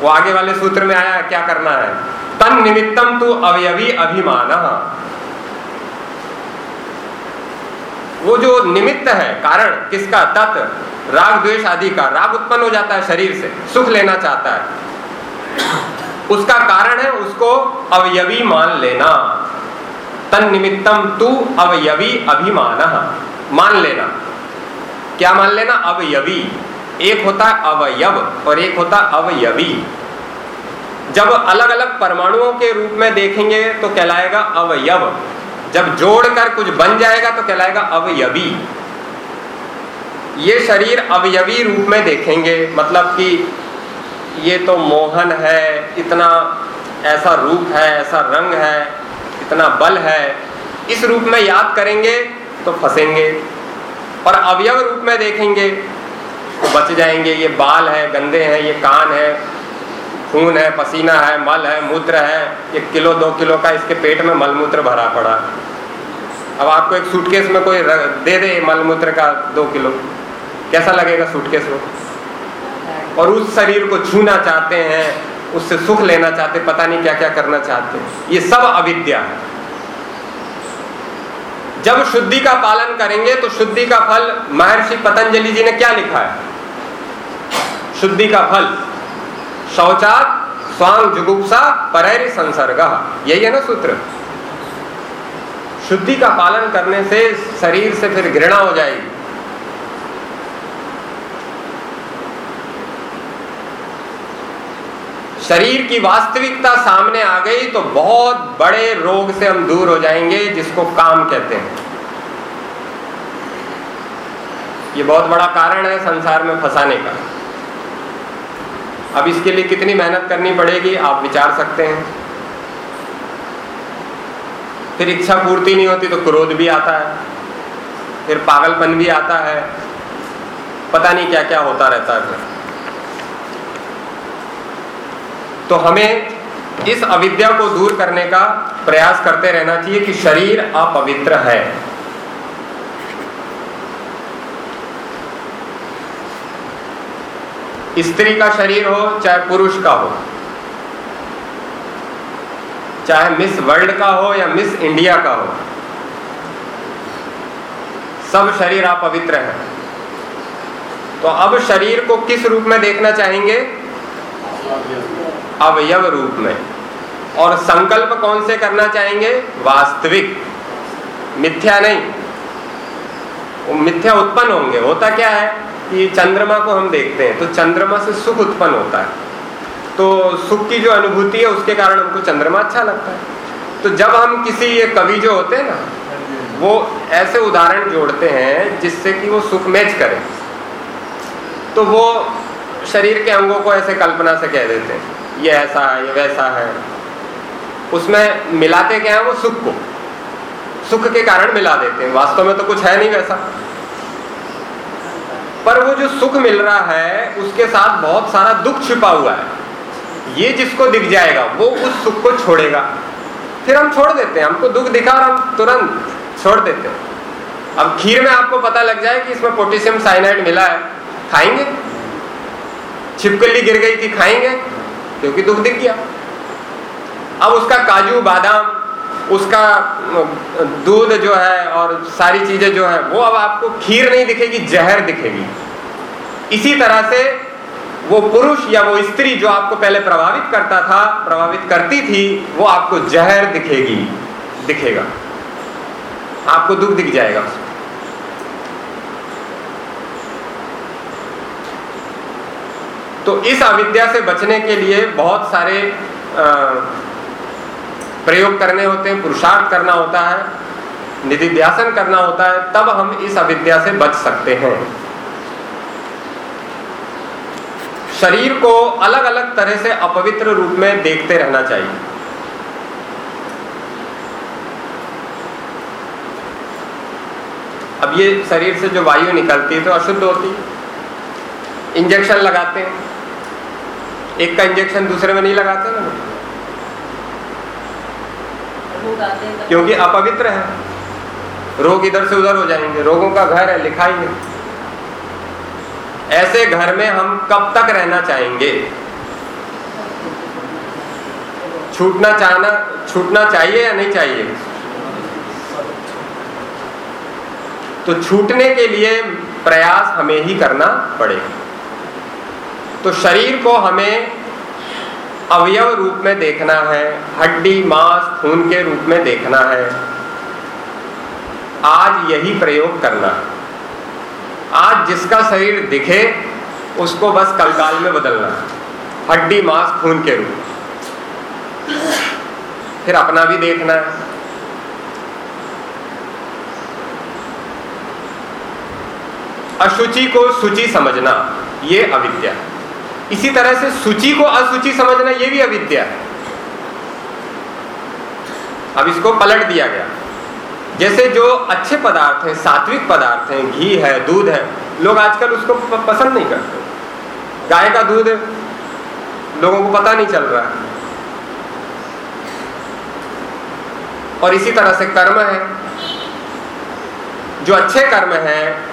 वो आगे वाले सूत्र में आया, क्या करना है? तन निमित्तम तू अवयवी अभिमान। वो जो निमित्त है, कारण किसका? तत् राग, द्वेष आदि का। राग उत्पन्न हो जाता है शरीर से, सुख लेना चाहता है। उसका कारण है उसको अवयवी मान लेना। तन निमित्तम तू अवयवी अभिमान। मान लेना। क्या मान लेना? अवयवी। एक होता है अवयव और एक होता अवयवी। जब अलग अलग परमाणुओं के रूप में देखेंगे तो कहलाएगा अवयव। जब जोड़कर कुछ बन जाएगा तो कहलाएगा अवयवी। ये शरीर अवयवी रूप में देखेंगे मतलब कि ये तो मोहन है, इतना ऐसा रूप है, ऐसा रंग है, इतना बल है, इस रूप में याद करेंगे तो फंसेंगे और अवयव रूप में देखेंगे तो बच जाएँगे। ये बाल है, गंदे हैं, ये कान है खून है, पसीना है, मल है, मूत्र है, एक किलो, दो किलो का इसके पेट में मलमूत्र भरा पड़ा। अब आपको एक सूटकेस में कोई दे दे मलमूत्र का दो किलो। कैसा लगेगा सूटकेस में और उस शरीर को छूना चाहते हैं, उससे सुख लेना चाहते, पता नहीं क्या क्या करना चाहते। ये सब अविद्या है। जब शुद्धि का पालन करेंगे तो शुद्धि का फल महर्षि पतंजलि जी ने क्या लिखा है? शुद्धि का फल। शौचात स्वांग जुगुप्सा परैर संसर्ग। यही है ना सूत्र? शुद्धि का पालन करने से शरीर से फिर घृणा हो जाएगी। शरीर की वास्तविकता सामने आ गई तो बहुत बड़े रोग से हम दूर हो जाएँगे, जिसको काम कहते हैं। ये बहुत बड़ा कारण है संसार में फंसाने का। अब इसके लिए कितनी मेहनत करनी पड़ेगी, आप विचार सकते हैं। फिर इच्छा पूर्ति नहीं होती तो क्रोध भी आता है। फिर पागलपन भी आता है। पता नहीं क्या क्या होता रहता है तो हमें इस अविद्या को दूर करने का प्रयास करते रहना चाहिए कि शरीर अपवित्र है। स्त्री का शरीर हो, चाहे पुरुष का हो। चाहे मिस वर्ल्ड का हो या मिस इंडिया का हो। सब शरीर आप पवित्र है। तो अब शरीर को किस रूप में देखना चाहेंगे? अवयव रूप में। और संकल्प कौन से करना चाहेंगे? वास्तविक। मिथ्या नहीं। मिथ्या उत्पन्न होंगे। होता क्या है? कि चंद्रमा को हम देखते हैं तो चंद्रमा से सुख उत्पन्न होता है। तो सुख की जो अनुभूति है, उसके कारण हमको चंद्रमा अच्छा लगता है। तो जब हम किसी ये कवि जो होते हैं ना, वो ऐसे उदाहरण जोड़ते हैं, जिससे कि वो सुख मैच करे। तो वो शरीर के अंगों को ऐसे कल्पना से कह देते हैं, ये ऐसा है, ये वैसा है। उसमें मिलाते क्या है, वो सुख को। सुख के कारण मिला देते हैं। वास्तव में तो कुछ है नहीं वैसा। पर वो जो सुख मिल रहा है, उसके साथ बहुत सारा दुख छिपा हुआ है। ये जिसको दिख जाएगा, वो उस सुख को छोड़ेगा। फिर हम छोड़ देते हैं, हमको दुख दिखा और हम तुरंत छोड़ देते हैं। अब खीर में आपको पता लग जाए कि इसमें पोटेशियम साइनाइड मिला है। खाएँगे? छिपकली गिर गई थी खाएँगे? क्योंकि दुख दिख गया। अब उसका काजू, बादाम उसका दूध जो है और सारी चीज़ें जो है, वो अब आपको खीर नहीं दिखेगी, जहर दिखेगी। इसी तरह से वो पुरुष या वो स्त्री जो आपको पहले प्रभावित करता था, प्रभावित करती थी, वो आपको जहर दिखेगी, दिखेगा। आपको दुख दिख जाएगा। उसमें तो इस अविद्या से बचने के लिए बहुत सारे प्रयोग करने होते हैं, पुरुषार्थ करना होता है, निधिध्यासन करना होता है, तब हम इस अविद्या से बच सकते हैं। शरीर को अलग अलग तरह से अपवित्र रूप में देखते रहना चाहिए। अब ये शरीर से जो वायु निकलती है तो अशुद्ध होती है। इंजेक्शन लगाते हैं। एक का इंजेक्शन दूसरे में नहीं लगाते ना? क्योंकि अपवित्र है। रोग इधर से उधर हो जाएँगे। रोगों का घर है, लिखा ही ऐसे घर में हम कब तक रहना चाहेंगे? छूटना चाहना, छूटना चाहिए या नहीं चाहिए? तो छूटने के लिए प्रयास हमें ही करना पड़ेगा। तो शरीर को हमें अवयव रूप में देखना है, हड्डी, मांस, खून के रूप में देखना है। आज यही प्रयोग करना। आज जिसका शरीर दिखे, उसको बस कंकाल में बदलना। हड्डी, मांस, खून के रूप। फिर अपना भी देखना। है अशुचि को सुचि समझना, ये अविद्या। है इसी तरह से सूची को असुचि समझना यह भी अविद्या है। अब इसको पलट दिया गया। जैसे जो अच्छे पदार्थ हैं, सात्विक पदार्थ हैं, घी है, दूध है, लोग आजकल उसको पसंद नहीं करते। गाय का दूध लोगों को पता नहीं चल रहा है। और इसी तरह से कर्म है। जो अच्छे कर्म हैं,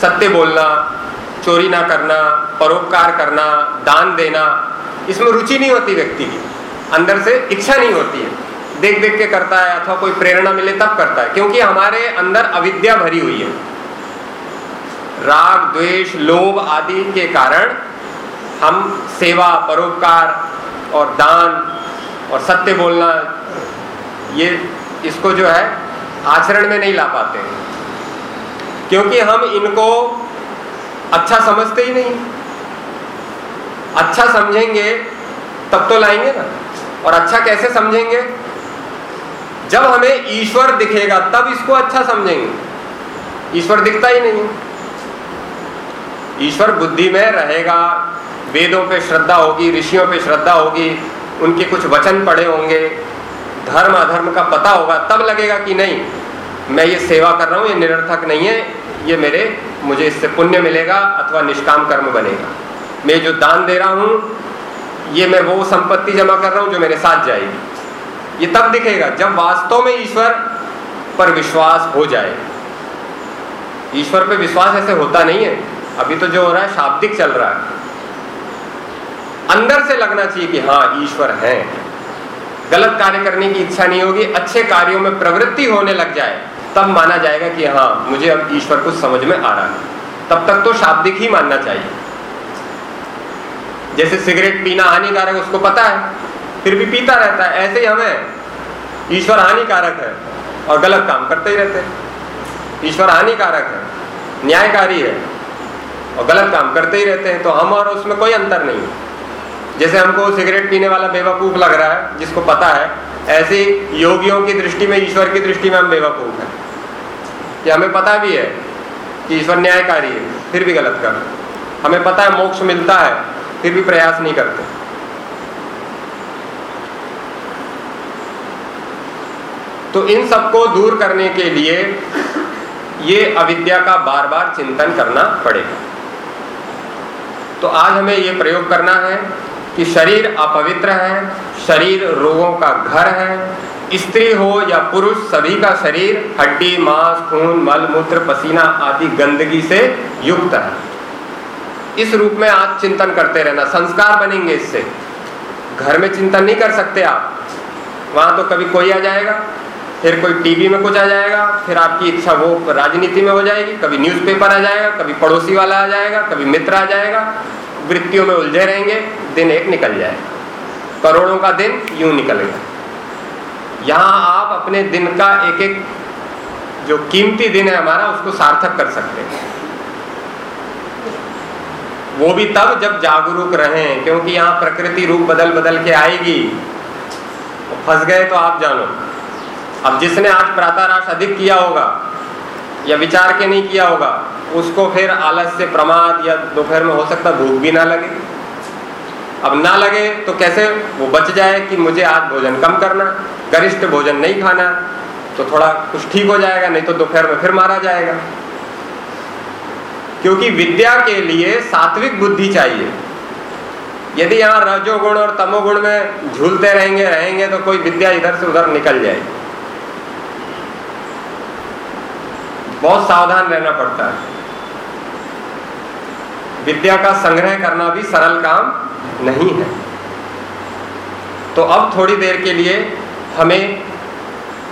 सत्य बोलना चोरी ना करना, परोपकार करना, दान देना, इसमें रुचि नहीं होती व्यक्ति की। अंदर से इच्छा नहीं होती है। देख देख के करता है अथवा कोई प्रेरणा मिले तब करता है, क्योंकि हमारे अंदर अविद्या भरी हुई है। राग, द्वेष, लोभ आदि के कारण हम सेवा, परोपकार और दान और सत्य बोलना, ये इसको जो है, आचरण में नहीं ला पाते क्योंकि हम इनको अच्छा समझते ही नहीं। अच्छा समझेंगे, तब तो लाएँगे ना। और अच्छा कैसे समझेंगे? जब हमें ईश्वर दिखेगा, तब इसको अच्छा समझेंगे। ईश्वर दिखता ही नहीं। ईश्वर बुद्धि में रहेगा, वेदों पे श्रद्धा होगी, ऋषियों पे श्रद्धा होगी, उनके कुछ वचन पढ़े होंगे, धर्म अधर्म का पता होगा, तब लगेगा कि नहीं, मैं ये सेवा कर रहा हूँ, ये निरर्थक नहीं है, ये मेरे मुझे इससे पुण्य मिलेगा अथवा निष्काम कर्म बनेगा। मैं जो दान दे रहा हूँ, ये मैं वो संपत्ति जमा कर रहा हूँ जो मेरे साथ जाएगी। ये तब दिखेगा जब वास्तव में ईश्वर पर विश्वास हो जाए। ईश्वर पे विश्वास ऐसे होता नहीं है। अभी तो जो हो रहा है, शाब्दिक चल रहा है। अंदर से लगना चाहिए कि हाँ ईश्वर है। गलत कार्य करने की इच्छा नहीं होगी, अच्छे कार्यों में प्रवृत्ति होने लग जाए। तब माना जाएगा कि हाँ मुझे अब ईश्वर कुछ समझ में आ रहा है। तब तक तो शाब्दिक ही मानना चाहिए। जैसे सिगरेट पीना हानिकारक, उसको पता है, फिर भी पीता रहता है। ऐसे ही हमें ईश्वर हानिकारक है और गलत काम करते ही रहते हैं। ईश्वर हानिकारक है, न्यायकारी है और गलत काम करते ही रहते हैं। तो हम और उसमें कोई अंतर नहीं है। जैसे हमको सिगरेट पीने वाला बेवकूफ़ लग रहा है, जिसको पता है, ऐसे योगियों की दृष्टि में, ईश्वर की दृष्टि में हम बेवकूफ़ हैं। कि हमें पता भी है कि ईश्वर न्यायकारी है, फिर भी गलत कर। हमें पता है मोक्ष मिलता है, फिर भी प्रयास नहीं करते। तो इन सबको दूर करने के लिए ये अविद्या का बार बार चिंतन करना पड़ेगा। तो आज हमें ये प्रयोग करना है कि शरीर अपवित्र है, शरीर रोगों का घर है स्त्री हो या पुरुष, सभी का शरीर, हड्डी, मांस, खून, मल, मूत्र, पसीना आदि गंदगी से युक्त है। इस रूप में आप चिंतन करते रहना, संस्कार बनेंगे इससे। घर में चिंतन नहीं कर सकते आप। वहाँ तो कभी कोई आ जाएगा, फिर कोई टीवी में कुछ आ जाएगा, फिर आपकी इच्छा वो राजनीति में हो जाएगी, कभी न्यूज़पेपर आ जाएगा, कभी पड़ोसी वाला आ जाएगा, कभी मित्र आ जाएगा, वृत्तियों में उलझे रहेंगे, दिन एक निकल जाएगा करोड़ों का दिन यूँ निकल गया यहाँ आप अपने दिन का एक एक जो कीमती दिन है हमारा, उसको सार्थक कर सकते हैं। वो भी तब जब जागरूक रहें, क्योंकि यहाँ प्रकृति रूप बदल बदल के आएगी। फंस गए तो आप जानो। अब जिसने आज प्रातराश अधिक किया होगा, या विचार के नहीं किया होगा, उसको फिर आलस से प्रमाद, या दोपहर में हो सकता भूख भी ना लगे। अब ना लगे तो कैसे वो बच जाए कि मुझे आज भोजन कम करना, गरिष्ठ भोजन नहीं खाना तो थोड़ा कुछ ठीक हो जाएगा, नहीं तो दोपहर में फिर मारा जाएगा। क्योंकि विद्या के लिए सात्विक बुद्धि चाहिए। यदि यहाँ रजोगुण और तमोगुण में झूलते रहेंगे रहेंगे तो कोई विद्या इधर से उधर निकल जाएगी। बहुत सावधान रहना पड़ता है। विद्या का संग्रह करना भी सरल काम नहीं है। तो अब थोड़ी देर के लिए हमें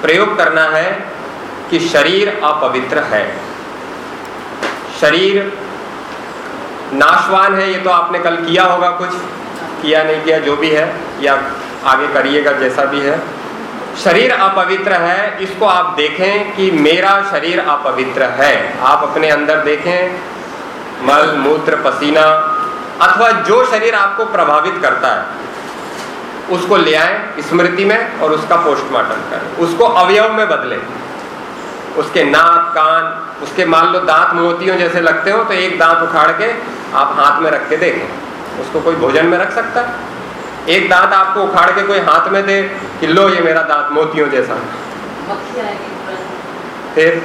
प्रयोग करना है कि शरीर अपवित्र है। शरीर नाशवान है, ये तो आपने कल किया होगा कुछ, किया नहीं किया, जो भी है, या आगे करिएगा जैसा भी है। शरीर अपवित्र है, इसको आप देखें कि मेरा शरीर अपवित्र है। आप अपने अंदर देखें मल मूत्र पसीना अथवा जो शरीर आपको प्रभावित करता है उसको ले आए स्मृति में और उसका पोस्टमार्टम करें। उसको अवयव में बदले। उसके नाक कान उसके मान लो दांत मोतियों जैसे लगते हो तो एक दांत उखाड़ के आप हाथ में रख के देखें। उसको कोई भोजन में रख सकता है? एक दांत आपको उखाड़ के कोई हाथ में दे कि लो ये मेरा दांत मोतियों जैसा। फिर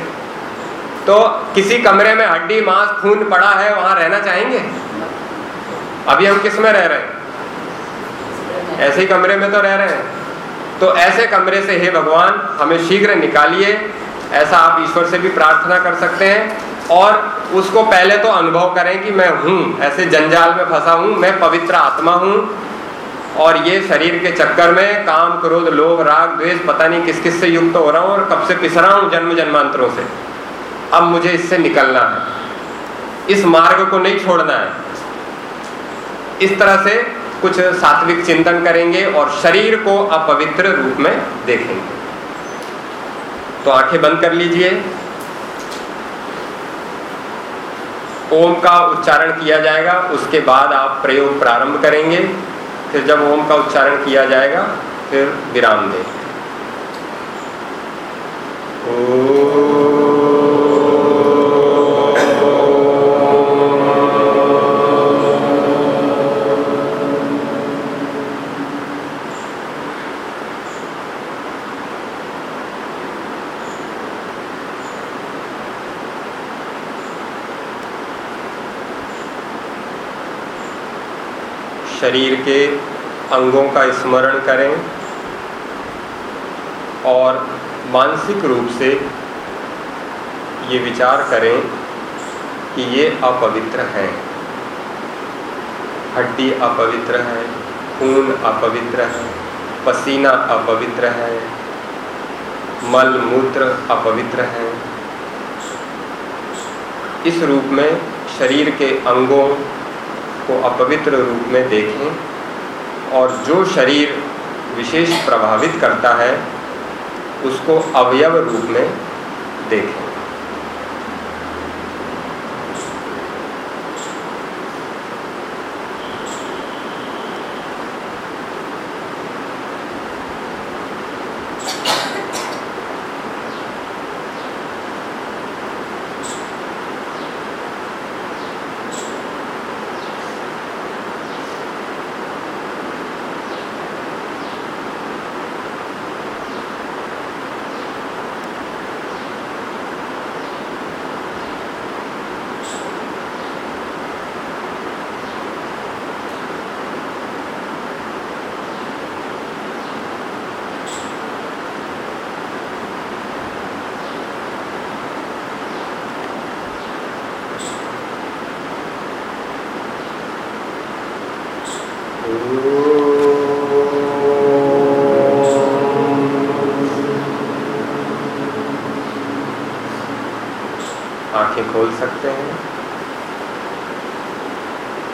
तो किसी कमरे में हड्डी, मांस, खून पड़ा है, वहाँ रहना चाहेंगे? अभी हम किसमें रह रहे हैं? ऐसे ही कमरे में तो रह रहे हैं। तो ऐसे कमरे से हे भगवान, हमें शीघ्र निकालिए। ऐसा आप ईश्वर से भी प्रार्थना कर सकते हैं। और उसको पहले तो अनुभव करें कि मैं हूँ। ऐसे जंजाल में फंसा हूँ। मैं पवित्र आत्मा हूँ। और ये शरीर के चक्कर में काम, क्रोध, लोभ, राग, द्वेष, पता नहीं किस किस से युक्त हो रहा हूँ और कब से पिस रहा हूँ जन्म जन्मांतरों से। अब मुझे इससे निकलना है। इस मार्ग को नहीं छोड़ना है। इस तरह से कुछ सात्विक चिंतन करेंगे और शरीर को अपवित्र रूप में देखेंगे। तो आँखें बंद कर लीजिए। ओम का उच्चारण किया जाएगा, उसके बाद आप प्रयोग प्रारंभ करेंगे। फिर जब ओम का उच्चारण किया जाएगा, फिर विराम दें। ओ शरीर के अंगों का स्मरण करें और मानसिक रूप से ये विचार करें कि ये अपवित्र हैं। हड्डी अपवित्र है, खून अपवित्र है, पसीना अपवित्र है, मल मूत्र अपवित्र है। इस रूप में शरीर के अंगों को अपवित्र रूप में देखें और जो शरीर विशेष प्रभावित करता है, उसको अवयव रूप में देखें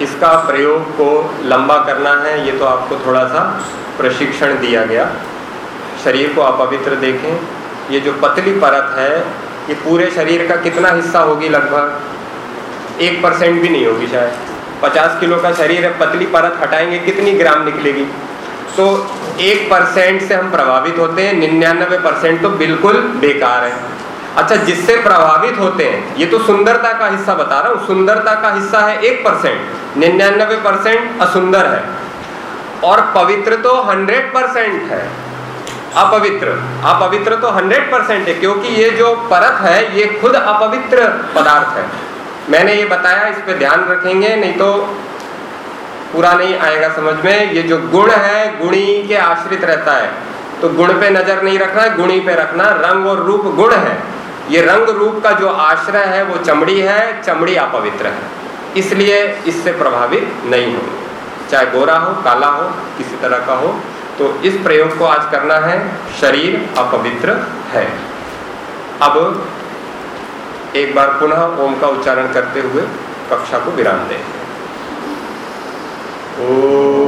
इसका प्रयोग को लंबा करना है, ये तो आपको थोड़ा सा प्रशिक्षण दिया गया। शरीर को आप अपवित्र देखें। ये जो पतली परत है, ये पूरे शरीर का कितना हिस्सा होगी लगभग? एक परसेंट भी नहीं होगी शायद। पचास किलो का शरीर है, पतली परत हटाएँगे, कितनी ग्राम निकलेगी? तो एक परसेंट से हम प्रभावित होते हैं निन्यानवे परसेंट तो बिल्कुल बेकार है। अच्छा जिससे प्रभावित होते हैं, ये तो सुंदरता का हिस्सा बता रहा हूँ, सुंदरता का हिस्सा है एक परसेंट निन्यानबे परसेंट असुंदर है, और पवित्र तो हंड्रेड परसेंट है, अपवित्र अपवित्र तो हंड्रेड परसेंट है, क्योंकि ये जो परत है, ये खुद अपवित्र पदार्थ है। मैंने ये बताया, इस पर ध्यान रखेंगे, नहीं तो पूरा नहीं आएगा समझ में, ये जो गुण है, गुणी के आश्रित रहता है तो गुण पे नज़र नहीं रखना, गुणी पे रखना, रंग और रूप गुण है। ये रंग रूप का जो आश्रय है, वो चमड़ी है, चमड़ी अपवित्र है। इसलिए इससे प्रभावित नहीं हो। चाहे गोरा हो, काला हो, किसी तरह का हो तो इस प्रयोग को आज करना है, शरीर अपवित्र है। अब एक बार पुनः ओम का उच्चारण करते हुए कक्षा को विराम दें। ओ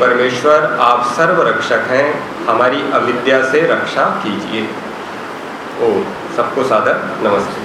परमेश्वर आप सर्व रक्षक हैं। हमारी अविद्या से रक्षा कीजिए। ओ सबको सादर नमस्ते।